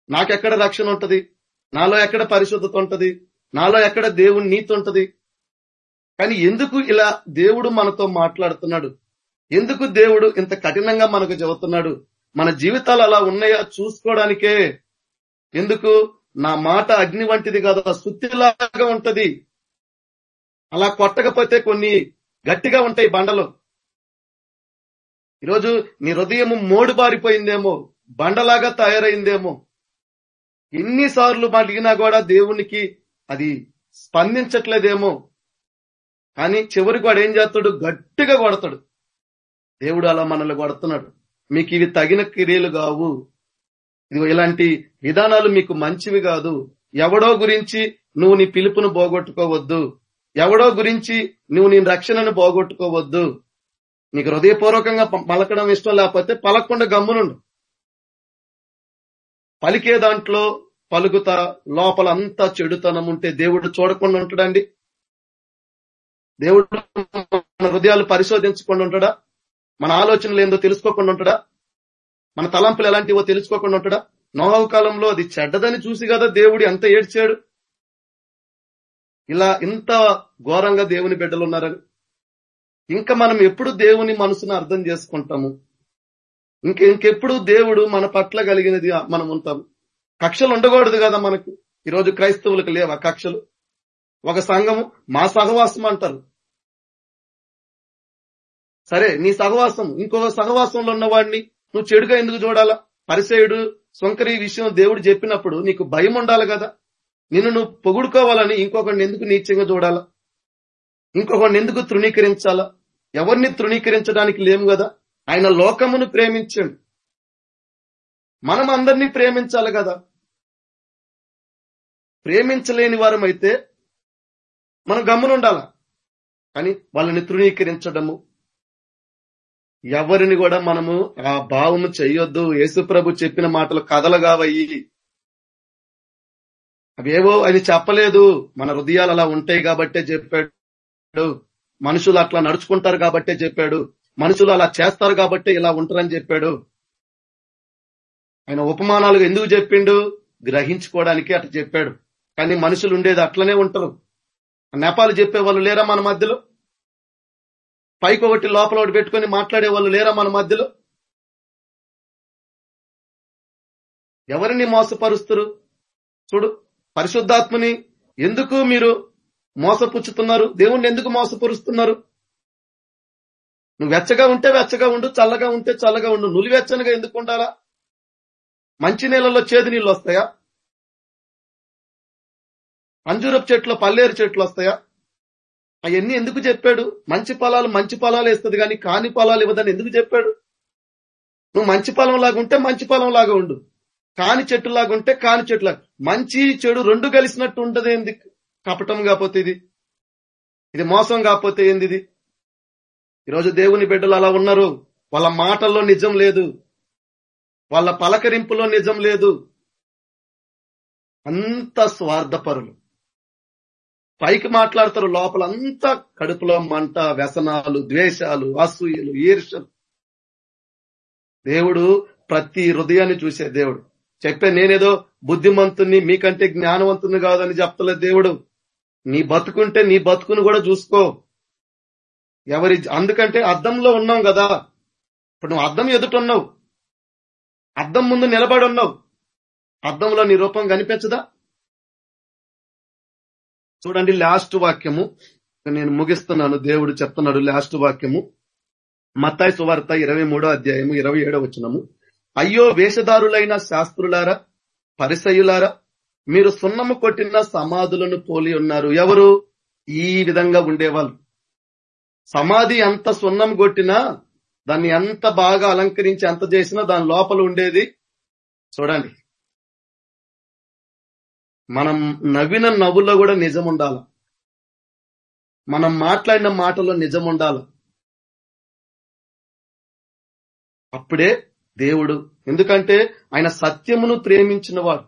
నాకెక్కడ రక్షణ ఉంటది? నాలో ఎక్కడ పరిశుద్ధత ఉంటది? నాలో ఎక్కడ దేవుని నీతి ఉంటది? కానీ ఎందుకు ఇలా దేవుడు మనతో మాట్లాడుతున్నాడు? ఎందుకు దేవుడు ఇంత కఠినంగా మనకు చెబుతున్నాడు? మన జీవితాలు అలా ఉన్నాయా చూసుకోవడానికే ఎందుకు? నా మాట అగ్ని వంటిది కాదు శుద్ధిలాగా ఉంటది. అలా కొట్టకపోతే కొన్ని గట్టిగా ఉంటాయి బండలు. ఈరోజు నీ హృదయం మోడు బారిపోయిందేమో బండలాగా తయారైందేమో. ఎన్నిసార్లు అడిగినా కూడా దేవునికి అది స్పందించట్లేదేమో. కానీ చివరికి వాడు ఏం చేస్తాడు? గట్టిగా కొడతాడు. దేవుడు అలా మనల్ని కొడుతున్నాడు. మీకు ఇవి తగిన క్రియలు కావు. ఇదిగో ఇలాంటి విధానాలు మీకు మంచివి కాదు. ఎవడో గురించి నువ్వు నీ పిలుపును పోగొట్టుకోవద్దు. ఎవడో గురించి నువ్వు నీ రక్షణను పోగొట్టుకోవద్దు. నీకు హృదయపూర్వకంగా ప- పలకడం ఇష్టం లేకపోతే పలకకుండా గమ్మునుండు. పలికే దాంట్లో పలుకుతా లోపల అంతా చెడుతనం ఉంటే దేవుడు చూడకుండా ఉంటాడండి. దేవుడు మన హృదయాలు పరిశోధించకుండా ఉంటాడా? మన ఆలోచనలు ఏందో తెలుసుకోకుండా ఉంటాడా? మన తలంపులు ఎలాంటివో తెలుసుకోకుండా ఉంటాడా? నోహవ కాలంలో అది చెడ్డదని చూసి కదా దేవుడు ఎంత ఏడ్చాడు. ఇలా ఇంత ఘోరంగా దేవుని బిడ్డలు ఉన్నారని ఇంకా మనం ఎప్పుడు దేవుని మనసును అర్థం చేసుకుంటాము? ఇంక ఇంకెప్పుడు దేవుడు మన పట్ల కలిగినది మనం ఉంటాము? కక్షలు ఉండకూడదు కదా మనకు. ఈరోజు క్రైస్తవులకు లేవా కక్షలు? ఒక సంఘము మా సహవాసం అంటారు. సరే నీ సహవాసం ఇంకొక సహవాసంలో ఉన్నవాడిని నువ్వు చెడుగా ఎందుకు చూడాలా? పరిసేయుడు సొంకరి విషయం దేవుడు చెప్పినప్పుడు నీకు భయం ఉండాలి కదా. నిన్ను నువ్వు పొగుడుకోవాలని ఇంకొకరిని ఎందుకు నీచంగా చూడాలా? ఇంకొకరిని ఎందుకు తృణీకరించాలా? ఎవరిని తృణీకరించడానికి లేము కదా? ఆయన లోకమును ప్రేమించండి. మనం అందరినీ ప్రేమించాలి కదా. ప్రేమించలేని వారమైతే మనం గమ్మునుండాల? కానీ వాళ్ళని తృణీకరించడము. ఎవరిని కూడా మనము ఆ భావము చెయ్యొద్దు యేసుప్రభు చెప్పిన మాటలు కథలుగావయ్యి అవేవో అది చెప్పలేదు. మన హృదయాలు అలా ఉంటాయి కాబట్టే చెప్పాడు. మనుషులు అట్లా నడుచుకుంటారు కాబట్టే చెప్పాడు. మనుషులు అలా చేస్తారు కాబట్టి ఇలా ఉంటారని చెప్పాడు. ఆయన ఉపమానాలు ఎందుకు చెప్పిండు? గ్రహించుకోవడానికి అట్లా చెప్పాడు. కానీ మనుషులు ఉండేది అట్లనే ఉంటారు. నెపాలు చెప్పే వాళ్ళు లేరా మన మధ్యలో? పైకి ఒకటి లోపల ఒకటి పెట్టుకొని మాట్లాడే వాళ్ళు లేరా మన మధ్యలో? ఎవరిని మోసపరుస్తారు? చూడు పరిశుద్ధాత్మని ఎందుకు మీరు మోసపుచ్చుతున్నారు? దేవుణ్ణి ఎందుకు మోసపరుస్తున్నారు? నువ్వు వెచ్చగా ఉంటే వెచ్చగా ఉండు చల్లగా ఉంటే చల్లగా ఉండు. నులివెచ్చనిగా ఎందుకు ఉండాలా? మంచి నీళ్ళలో చేదు నీళ్ళు వస్తాయా? అంజూరపు చెట్లు పల్లేరు చెట్లు వస్తాయా? అవన్నీ ఎందుకు చెప్పాడు? మంచి ఫలాలు మంచి ఫలాలు వేస్తుంది కానీ కాని ఫలాలు ఇవ్వదని ఎందుకు చెప్పాడు? నువ్వు మంచి ఫలం లాగా ఉంటే మంచి ఫలం లాగా ఉండు. కాని చెట్టు లాగా ఉంటే కాని చెట్టు లాగా. మంచి చెడు రెండు కలిసినట్టు ఉండదు ఏంది? కపటం కాకపోతే ఇది. ఇది మోసం కాకపోతే ఏంది ఇది? ఈరోజు దేవుని బిడ్డలు అలా ఉన్నారు. వాళ్ళ మాటల్లో నిజం లేదు. వాళ్ళ పలకరింపులో నిజం లేదు. అంత స్వార్థపరులు. పైకి మాట్లాడతారు లోపల అంతా కడుపులో మంట వ్యసనాలు ద్వేషాలు అసూయలు ఈర్షలు దేవుడు ప్రతి హృదయాన్ని చూసే దేవుడు. చెప్పే నేనేదో బుద్ధిమంతుని మీకంటే జ్ఞానవంతుని కాదని చెప్తలేదు దేవుడు. నీ బతుకుంటే నీ బతుకును కూడా చూసుకో. ఎవరి అందుకంటే అద్దంలో ఉన్నాం కదా. ఇప్పుడు నువ్వు అద్దం ఎదుట ఉన్నావు. అద్దం ముందు నిలబడి ఉన్నావు. అద్దంలో నీ రూపం కనిపించదా? చూడండి లాస్ట్ వాక్యము. నేను ముగిస్తున్నాను దేవుడు చెప్తున్నాడు లాస్ట్ వాక్యము. మత్తాయి సువార్త ఇరవై మూడో అధ్యాయము ఇరవై ఏడో వచ్చినము అయ్యో వేషధారులైన శాస్త్రులారా పరిసయులారా మీరు సున్నము కొట్టిన సమాధులను పోలి ఉన్నారు. ఎవరు? ఈ విధంగా ఉండేవాళ్ళు. సమాధి ఎంత సున్నం కొట్టినా దాన్ని ఎంత బాగా అలంకరించి ఎంత చేసినా దాని లోపల ఉండేది చూడండి. మనం నవ్విన నవ్వులో కూడా నిజం ఉండాలి. మనం మాట్లాడిన మాటలో నిజం ఉండాలి. అప్పుడే దేవుడు ఎందుకంటే ఆయన సత్యమును ప్రేమించినవాడు.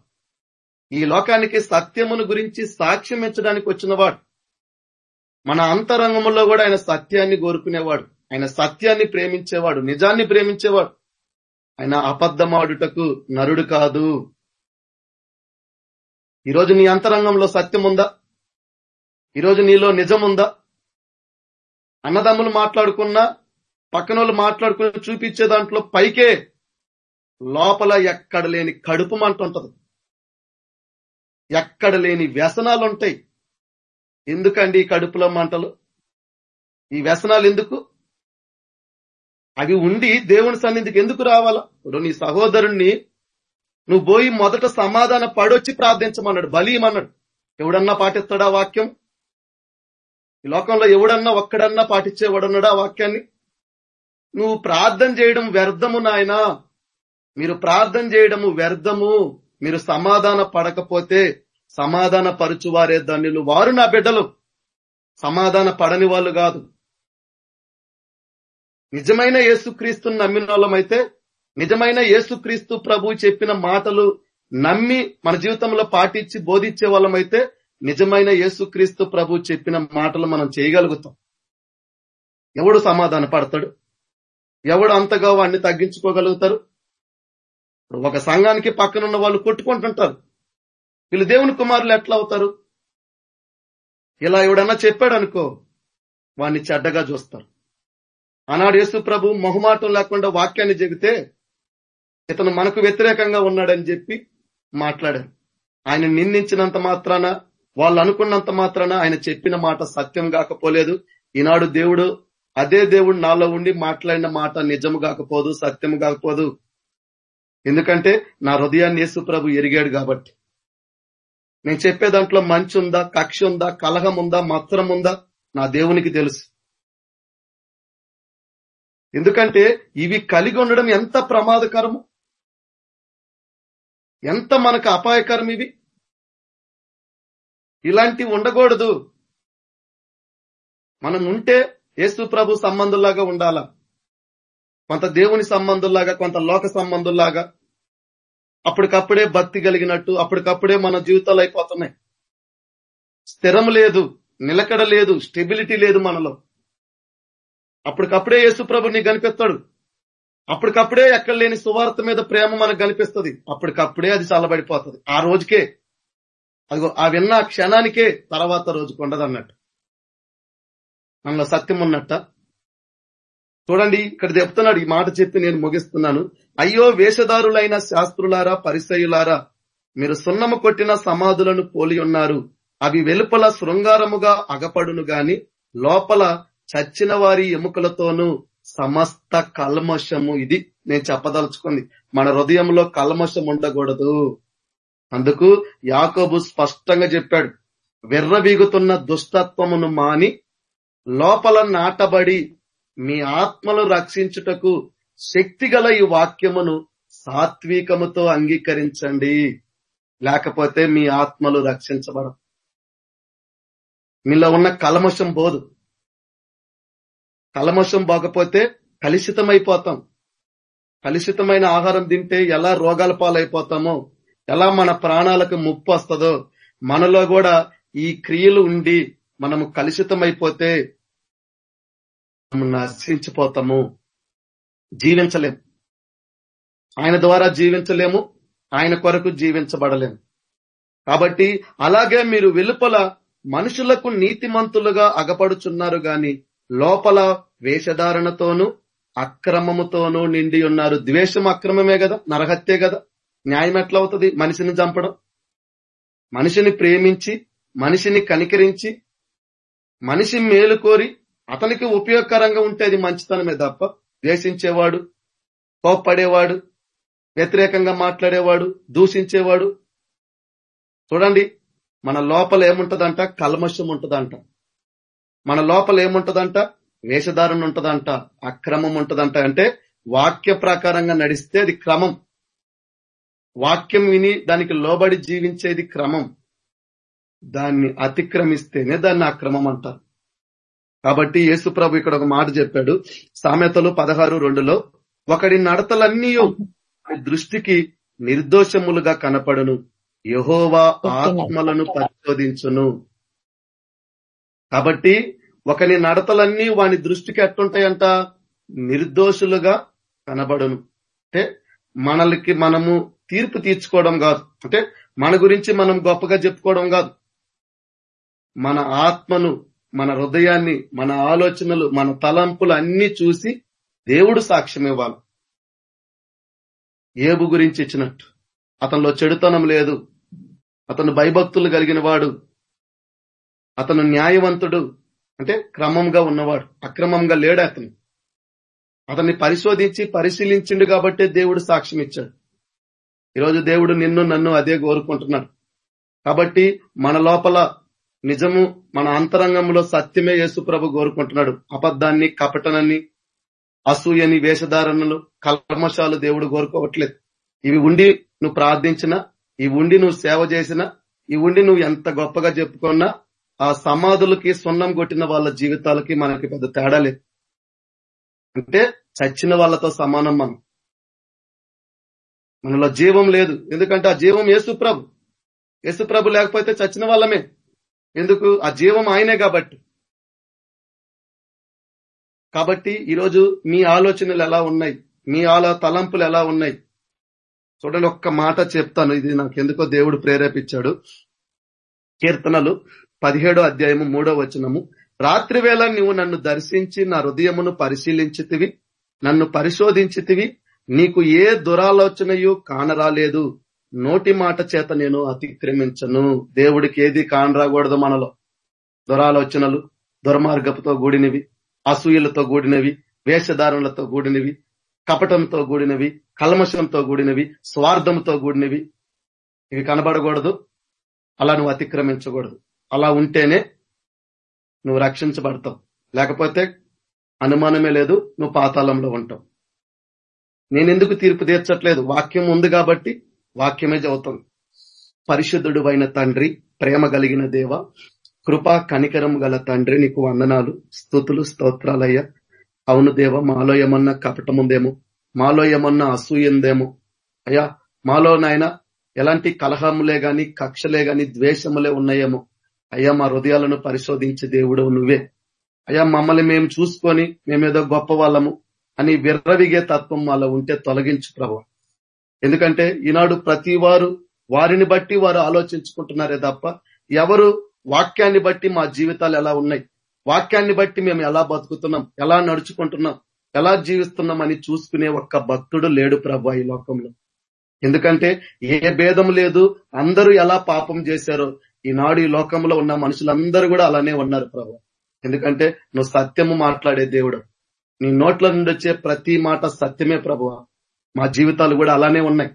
ఈ లోకానికి సత్యమును గురించి సాక్ష్యం ఇచ్చడానికి వచ్చినవాడు. మన అంతరంగంలో కూడా ఆయన సత్యాన్ని కోరుకునేవాడు. ఆయన సత్యాన్ని ప్రేమించేవాడు నిజాన్ని ప్రేమించేవాడు. ఆయన అబద్ధమాడుటకు నరుడు కాదు. ఈరోజు నీ అంతరంగంలో సత్యం ఉందా ఈరోజు నీలో నిజం ఉందా అన్నదమ్ములు మాట్లాడుకున్నా పక్కన వాళ్ళు మాట్లాడుకుని చూపించే దాంట్లో పైకే లోపల ఎక్కడ లేని కడుపు మంట ఉంటది. ఎక్కడ లేని వ్యసనాలు ఉంటాయి ఎందుకండి ఈ కడుపులో మంటలు? ఈ వ్యసనాలు ఎందుకు? అవి ఉండి దేవుని సన్నిధికి ఎందుకు రావాలా? ఇప్పుడు నీ సహోదరుణ్ణి నువ్వు పోయి మొదట సమాధాన పడొచ్చి ప్రార్థించమన్నాడు బలీమన్నాడు. ఎవడన్నా పాటిస్తాడా వాక్యం? ఈ లోకంలో ఎవడన్నా ఒక్కడన్నా పాటించేవాడున్నాడా వాక్యాన్ని? నువ్వు ప్రార్థన చేయడం వ్యర్థము నాయనా. మీరు ప్రార్థన చేయడము వ్యర్థము. మీరు సమాధాన పడకపోతే సమాధాన పరుచువారే ధన్యులు. వారు నా బిడ్డలు. సమాధాన పడని వాళ్ళు కాదు. నిజమైన యేసుక్రీస్తుని నమ్మిన వాళ్ళమైతే నిజమైన యేసుక్రీస్తు ప్రభు చెప్పిన మాటలు నమ్మి మన జీవితంలో పాటించి బోధించే వాళ్ళమైతే నిజమైన యేసుక్రీస్తు ప్రభు చెప్పిన మాటలు మనం చేయగలుగుతాం. ఎవడు సమాధాన పడతాడు? ఎవడు అంతగా వాడిని తగ్గించుకోగలుగుతారు? ఇప్పుడు ఒక సంఘానికి పక్కనున్న వాళ్ళు కొట్టుకుంటుంటారు. వీళ్ళు దేవుని కుమారులు ఎట్లా అవుతారు? ఇలా ఎవడన్నా చెప్పాడు అనుకో వాడిని చెడ్డగా చూస్తారు. ఆనాడు యేసు ప్రభు మొహమాటం లేకుండా వాక్యాన్ని చెబితే ఇతను మనకు వ్యతిరేకంగా ఉన్నాడని చెప్పి మాట్లాడారు ఆయన నిందించినంత మాత్రాన వాళ్ళు అనుకున్నంత మాత్రాన ఆయన చెప్పిన మాట సత్యం కాకపోలేదు. ఈనాడు దేవుడు అదే దేవుడు నాలో ఉండి మాట్లాడిన మాట నిజము కాకపోదు సత్యము కాకపోదు. ఎందుకంటే నా హృదయాన్ని యేసు ప్రభు ఎరిగాడు కాబట్టి. నేను చెప్పే దాంట్లో మంచి ఉందా కక్ష ఉందా కలహం ఉందా మత్సరం ఉందా నా దేవునికి తెలుసు. ఎందుకంటే ఇవి కలిగి ఉండడం ఎంత ప్రమాదకరము ఎంత మనకు అపాయకరం ఇవి? ఇలాంటివి ఉండకూడదు. మనం ఉంటే యేసు ప్రభు సంబంధుల్లాగా ఉండాల? కొంత దేవుని సంబంధుల్లాగా కొంత లోక సంబంధుల్లాగా? అప్పటికప్పుడే భక్తి కలిగినట్టు అప్పటికప్పుడే మన జీవితాలు అయిపోతున్నాయి. స్థిరం లేదు నిలకడ లేదు స్టెబిలిటీ లేదు మనలో. అప్పటికప్పుడే యేసు ప్రభు కనిపిస్తాడు అప్పటికప్పుడే ఎక్కడ లేని సువార్త మీద ప్రేమ మనకు కనిపిస్తుంది. అప్పటికప్పుడే అది చల్లబడిపోతుంది. ఆ రోజుకే అదిగో ఆ విన్న క్షణానికే తర్వాత రోజుకు ఉండదు అన్నట్టు మనలో సత్యం ఉన్నట్ట. చూడండి ఇక్కడ చెప్తున్నాడు ఈ మాట చెప్పి నేను ముగిస్తున్నాను. అయ్యో వేషధారులైన శాస్త్రులారా పరిసయులారా మీరు సున్నము కొట్టిన సమాధులను పోలి ఉన్నారు. అవి వెలుపల శృంగారముగా అగపడును గాని లోపల చచ్చిన వారి ఎముకలతోనూ సమస్త కల్మషము. ఇది నేను చెప్పదలుచుకుంది. మన హృదయంలో కల్మషం ఉండకూడదు. అందుకు యాకోబు స్పష్టంగా చెప్పాడు. విర్రవీగుతున్న దుష్టత్వమును మాని లోపల నాటబడి మీ ఆత్మలు రక్షించుటకు శక్తిగల ఈ వాక్యమును సాత్వికముతో అంగీకరించండి. లేకపోతే మీ ఆత్మలు రక్షించబడం మీలో ఉన్న కలమషం పోదు. కలమషం పోకపోతే కలుషితమైపోతాం. కలుషితమైన ఆహారం తింటే ఎలా రోగాల పాలైపోతామో ఎలా మన ప్రాణాలకు ముప్పు వస్తుందో మనలో కూడా ఈ క్రియలు ఉండి మనము కలుషితమైపోతే నశించిపోతాము. జీవించలేము ఆయన ద్వారా జీవించలేము ఆయన కొరకు జీవించబడలేము కాబట్టి అలాగే మీరు వెలుపల మనుషులకు నీతిమంతులుగా అగపడుచున్నారు గాని లోపల వేషధారణతోనూ అక్రమముతోనూ నిండి ఉన్నారు. ద్వేషం అక్రమమే కదా నరహత్యే కదా. న్యాయం ఎట్లా అవుతుంది మనిషిని చంపడం. మనిషిని ప్రేమించి మనిషిని కనికరించి మనిషి మేలు కోరి అతనికి ఉపయోగకరంగా ఉంటే అది మంచితనమే తప్ప ద్వేషించేవాడు కోప్పడేవాడు వ్యతిరేకంగా మాట్లాడేవాడు దూషించేవాడు. చూడండి మన లోపల ఏముంటదంట? కల్మషం ఉంటదంట. మన లోపల ఏముంటదంట? వేషధారణ ఉంటదంట అక్రమం ఉంటదంట. అంటే వాక్య ప్రకారంగా నడిస్తే అది క్రమం. వాక్యం విని దానికి లోబడి జీవించేది క్రమం. దాన్ని అతిక్రమిస్తేనే దాన్ని అక్రమం అంటారు. కాబట్టి యేసుప్రభు ఇక్కడ ఒక మాట చెప్పాడు. సామెతలు పదహారు రెండులో ఒకడి నడతలన్నీ దృష్టికి నిర్దోషములుగా కనపడును. యహోవా ఆత్మలను పరిశోధించును. కాబట్టి ఒకని నడతలన్నీ వాని దృష్టికి ఎట్టుంటాయంట నిర్దోషులుగా కనబడును. అంటే మనలకి మనము తీర్పు తీర్చుకోవడం కాదు. అంటే మన గురించి మనం గొప్పగా చెప్పుకోవడం కాదు. మన ఆత్మను మన హృదయాన్ని మన ఆలోచనలు మన తలంపులు అన్ని చూసి దేవుడు సాక్ష్యం ఇవ్వాలి. ఏబు గురించి ఇచ్చినట్టు. అతనిలో చెడుతనం లేదు. అతను భయభక్తులు కలిగిన వాడు. అతను న్యాయవంతుడు అంటే క్రమంగా ఉన్నవాడు అక్రమంగా లేడు అతను. అతన్ని పరిశోధించి పరిశీలించిండు కాబట్టే దేవుడు సాక్ష్యం ఇచ్చాడు. ఈరోజు దేవుడు నిన్ను నన్ను అదే కోరుకుంటున్నాడు. కాబట్టి మన లోపల నిజము మన అంతరంగంలో సత్యమే యేసు ప్రభు కోరుకుంటున్నాడు. అబద్ధాన్ని కపటనని అసూయని వేషధారణలు కల్మషాలు దేవుడు కోరుకోవట్లేదు. ఇవి ఉండి నువ్వు ప్రార్థించినా ఇవి ఉండి నువ్వు సేవ చేసినా ఇవి ఉండి నువ్వు ఎంత గొప్పగా చెప్పుకున్నా ఆ సమాధులకి సున్నం కొట్టిన వాళ్ళ జీవితాలకి మనకి పెద్ద తేడా లేదు. అంటే చచ్చిన వాళ్ళతో సమానం మనం. మనలో జీవం లేదు. ఎందుకంటే ఆ జీవం యేసుప్రభు యేసుప్రభు లేకపోతే చచ్చిన వాళ్ళమే. ఎందుకు? ఆ జీవం ఆయనే కాబట్టి. కాబట్టి ఈరోజు మీ ఆలోచనలు ఎలా ఉన్నాయి? మీ ఆలో తలంపులు ఎలా ఉన్నాయి? చూడండి ఒక్క మాట చెప్తాను. ఇది నాకు ఎందుకో దేవుడు ప్రేరేపించాడు. కీర్తనలు. పదిహేడో అధ్యాయము మూడో వచనము. రాత్రి వేళ నీవు నన్ను దర్శించి నా హృదయమును పరిశీలించితివి నన్ను పరిశోధించితివి నీకు ఏ దురాలోచనయు కానరాలేదు. నోటి మాట చేత నేను అతిక్రమించను. దేవుడికి ఏది కానరాకూడదు మనలో. దురాలోచనలు దుర్మార్గపుతో కూడినవి అసూయలతో కూడినవి వేషధారణలతో కూడినవి కపటంతో కూడినవి కల్మషంతో కూడినవి స్వార్థంతో కూడినవి. ఇవి కనబడకూడదు. అలా నువ్వు అతిక్రమించకూడదు. అలా ఉంటేనే నువ్వు రక్షించబడతావు. లేకపోతే అనుమానమే లేదు నువ్వు పాతాళంలో ఉంటావు. నేనెందుకు తీర్పు తీర్చట్లేదు? వాక్యం ఉంది కాబట్టి వాక్యమే చదువుతుంది పరిశుద్ధుడు అయిన తండ్రి ప్రేమ కలిగిన దేవ కృపా కనికరం గల తండ్రి నీకు వందనాలు స్థుతులు స్తోత్రాలయ్య. అవును దేవ మాలో ఏమన్నా కపటముందేమో మాలో ఏమన్నా అసూయందేమో అయ్యా మాలో నాయన ఎలాంటి కలహములే గాని కక్షలే గాని ద్వేషములే ఉన్నాయేమో? అయ్యా మా హృదయాలను పరిశోధించే దేవుడు నువ్వే. అయ్యా మమ్మల్ని మేము చూసుకొని మేమేదో గొప్ప వాళ్ళము అని విర్రవిగే తత్వం వాళ్ళ ఉంటే తొలగించు ప్రభు. ఎందుకంటే ఈనాడు ప్రతి వారు వారిని బట్టి వారు ఆలోచించుకుంటున్నారే తప్ప ఎవరు వాక్యాన్ని బట్టి మా జీవితాలు ఎలా ఉన్నాయి? వాక్యాన్ని బట్టి మేము ఎలా బతుకుతున్నాం? ఎలా నడుచుకుంటున్నాం? ఎలా జీవిస్తున్నాం అని చూసుకునే ఒక్క భక్తుడు లేడు ప్రభు ఈ లోకంలో. ఎందుకంటే ఏ భేదం లేదు అందరూ ఎలా పాపం చేశారో ఈనాడు ఈ లోకంలో ఉన్న మనుషులందరూ కూడా అలానే ఉన్నారు ప్రభు. ఎందుకంటే నువ్వు సత్యము మాట్లాడే దేవుడు. నీ నోట్ల నుండి వచ్చే ప్రతి మాట సత్యమే ప్రభువ మా జీవితాలు కూడా అలానే ఉన్నాయి.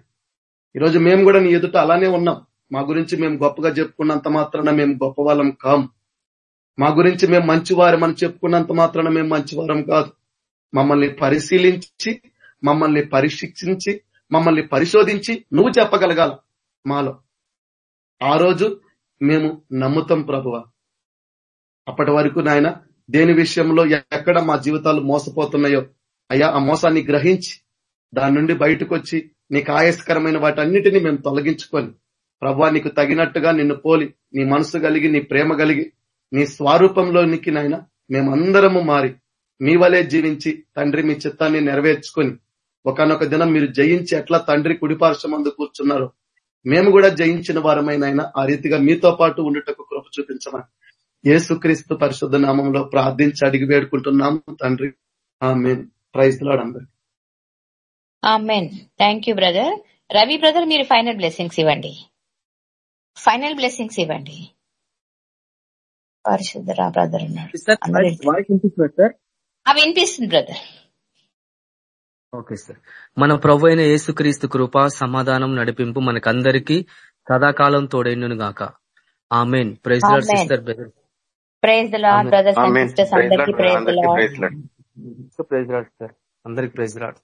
ఈరోజు మేము కూడా నీ ఎదుట అలానే ఉన్నాం. మా గురించి మేము గొప్పగా చెప్పుకున్నంత మాత్రాన మేము గొప్ప వాళ్ళం కాం. మా గురించి మేము మంచివారం అని చెప్పుకున్నంత మాత్రాన మేము మంచివారం కాదు. మమ్మల్ని పరిశీలించి మమ్మల్ని పరీక్షించి మమ్మల్ని పరిశోధించి నువ్వు చెప్పగలగాల మాలో. ఆ రోజు మేము నమ్ముతాం ప్రభువ. అప్పటి వరకు నాయన దేని విషయంలో ఎక్కడ మా జీవితాలు మోసపోతున్నాయో అయ్యా ఆ మోసాన్ని గ్రహించి దాని నుండి బయటకు వచ్చి నీకు ఆయస్కరమైన వాటన్నిటిని మేము తొలగించుకొని ప్రభా నీకు తగినట్టుగా నిన్ను పోలి నీ మనసు కలిగి నీ ప్రేమ కలిగి నీ స్వరూపంలోనికి నాయన మేమందరము మారి మీ వలే జీవించి తండ్రి మీ చిత్తాన్ని నెరవేర్చుకొని ఒకనొక దినం మీరు జయించి ఎట్లా తండ్రి కుడిపార్శ్వమందు కూర్చున్నారో మేము కూడా జయించిన వారమైన ఆ రీతిగా మీతో పాటు ఉండుటకు కృప చూపించమని యేసుక్రీస్తు పరిశుద్ధ నామంలో ప్రార్థించి అడిగి వేడుకుంటున్నాము. తండ్రి ఆమె praise Lord thank you brother Ravi brother మీరు ఫైనల్ బ్లెస్సింగ్స్ ఇవ్వండి. ఫైనల్ బ్లెస్సింగ్స్ ఇవ్వండి. పరిశుద్ధరా బ్రదర్ ఉన్నాడు. వినిపిస్తుంది బ్రదర్ ఓకే సార్ మన ప్రభు అయిన యేసుక్రీస్తు కృప సమాధానం నడిపింపు మనకందరికీ సదాకాలం తోడైండును గాక. Amen praise. Sister praise. Brothers అందరికీ praise praise Lord praise Lord sir అందరికి ప్రైజ్ లాడ్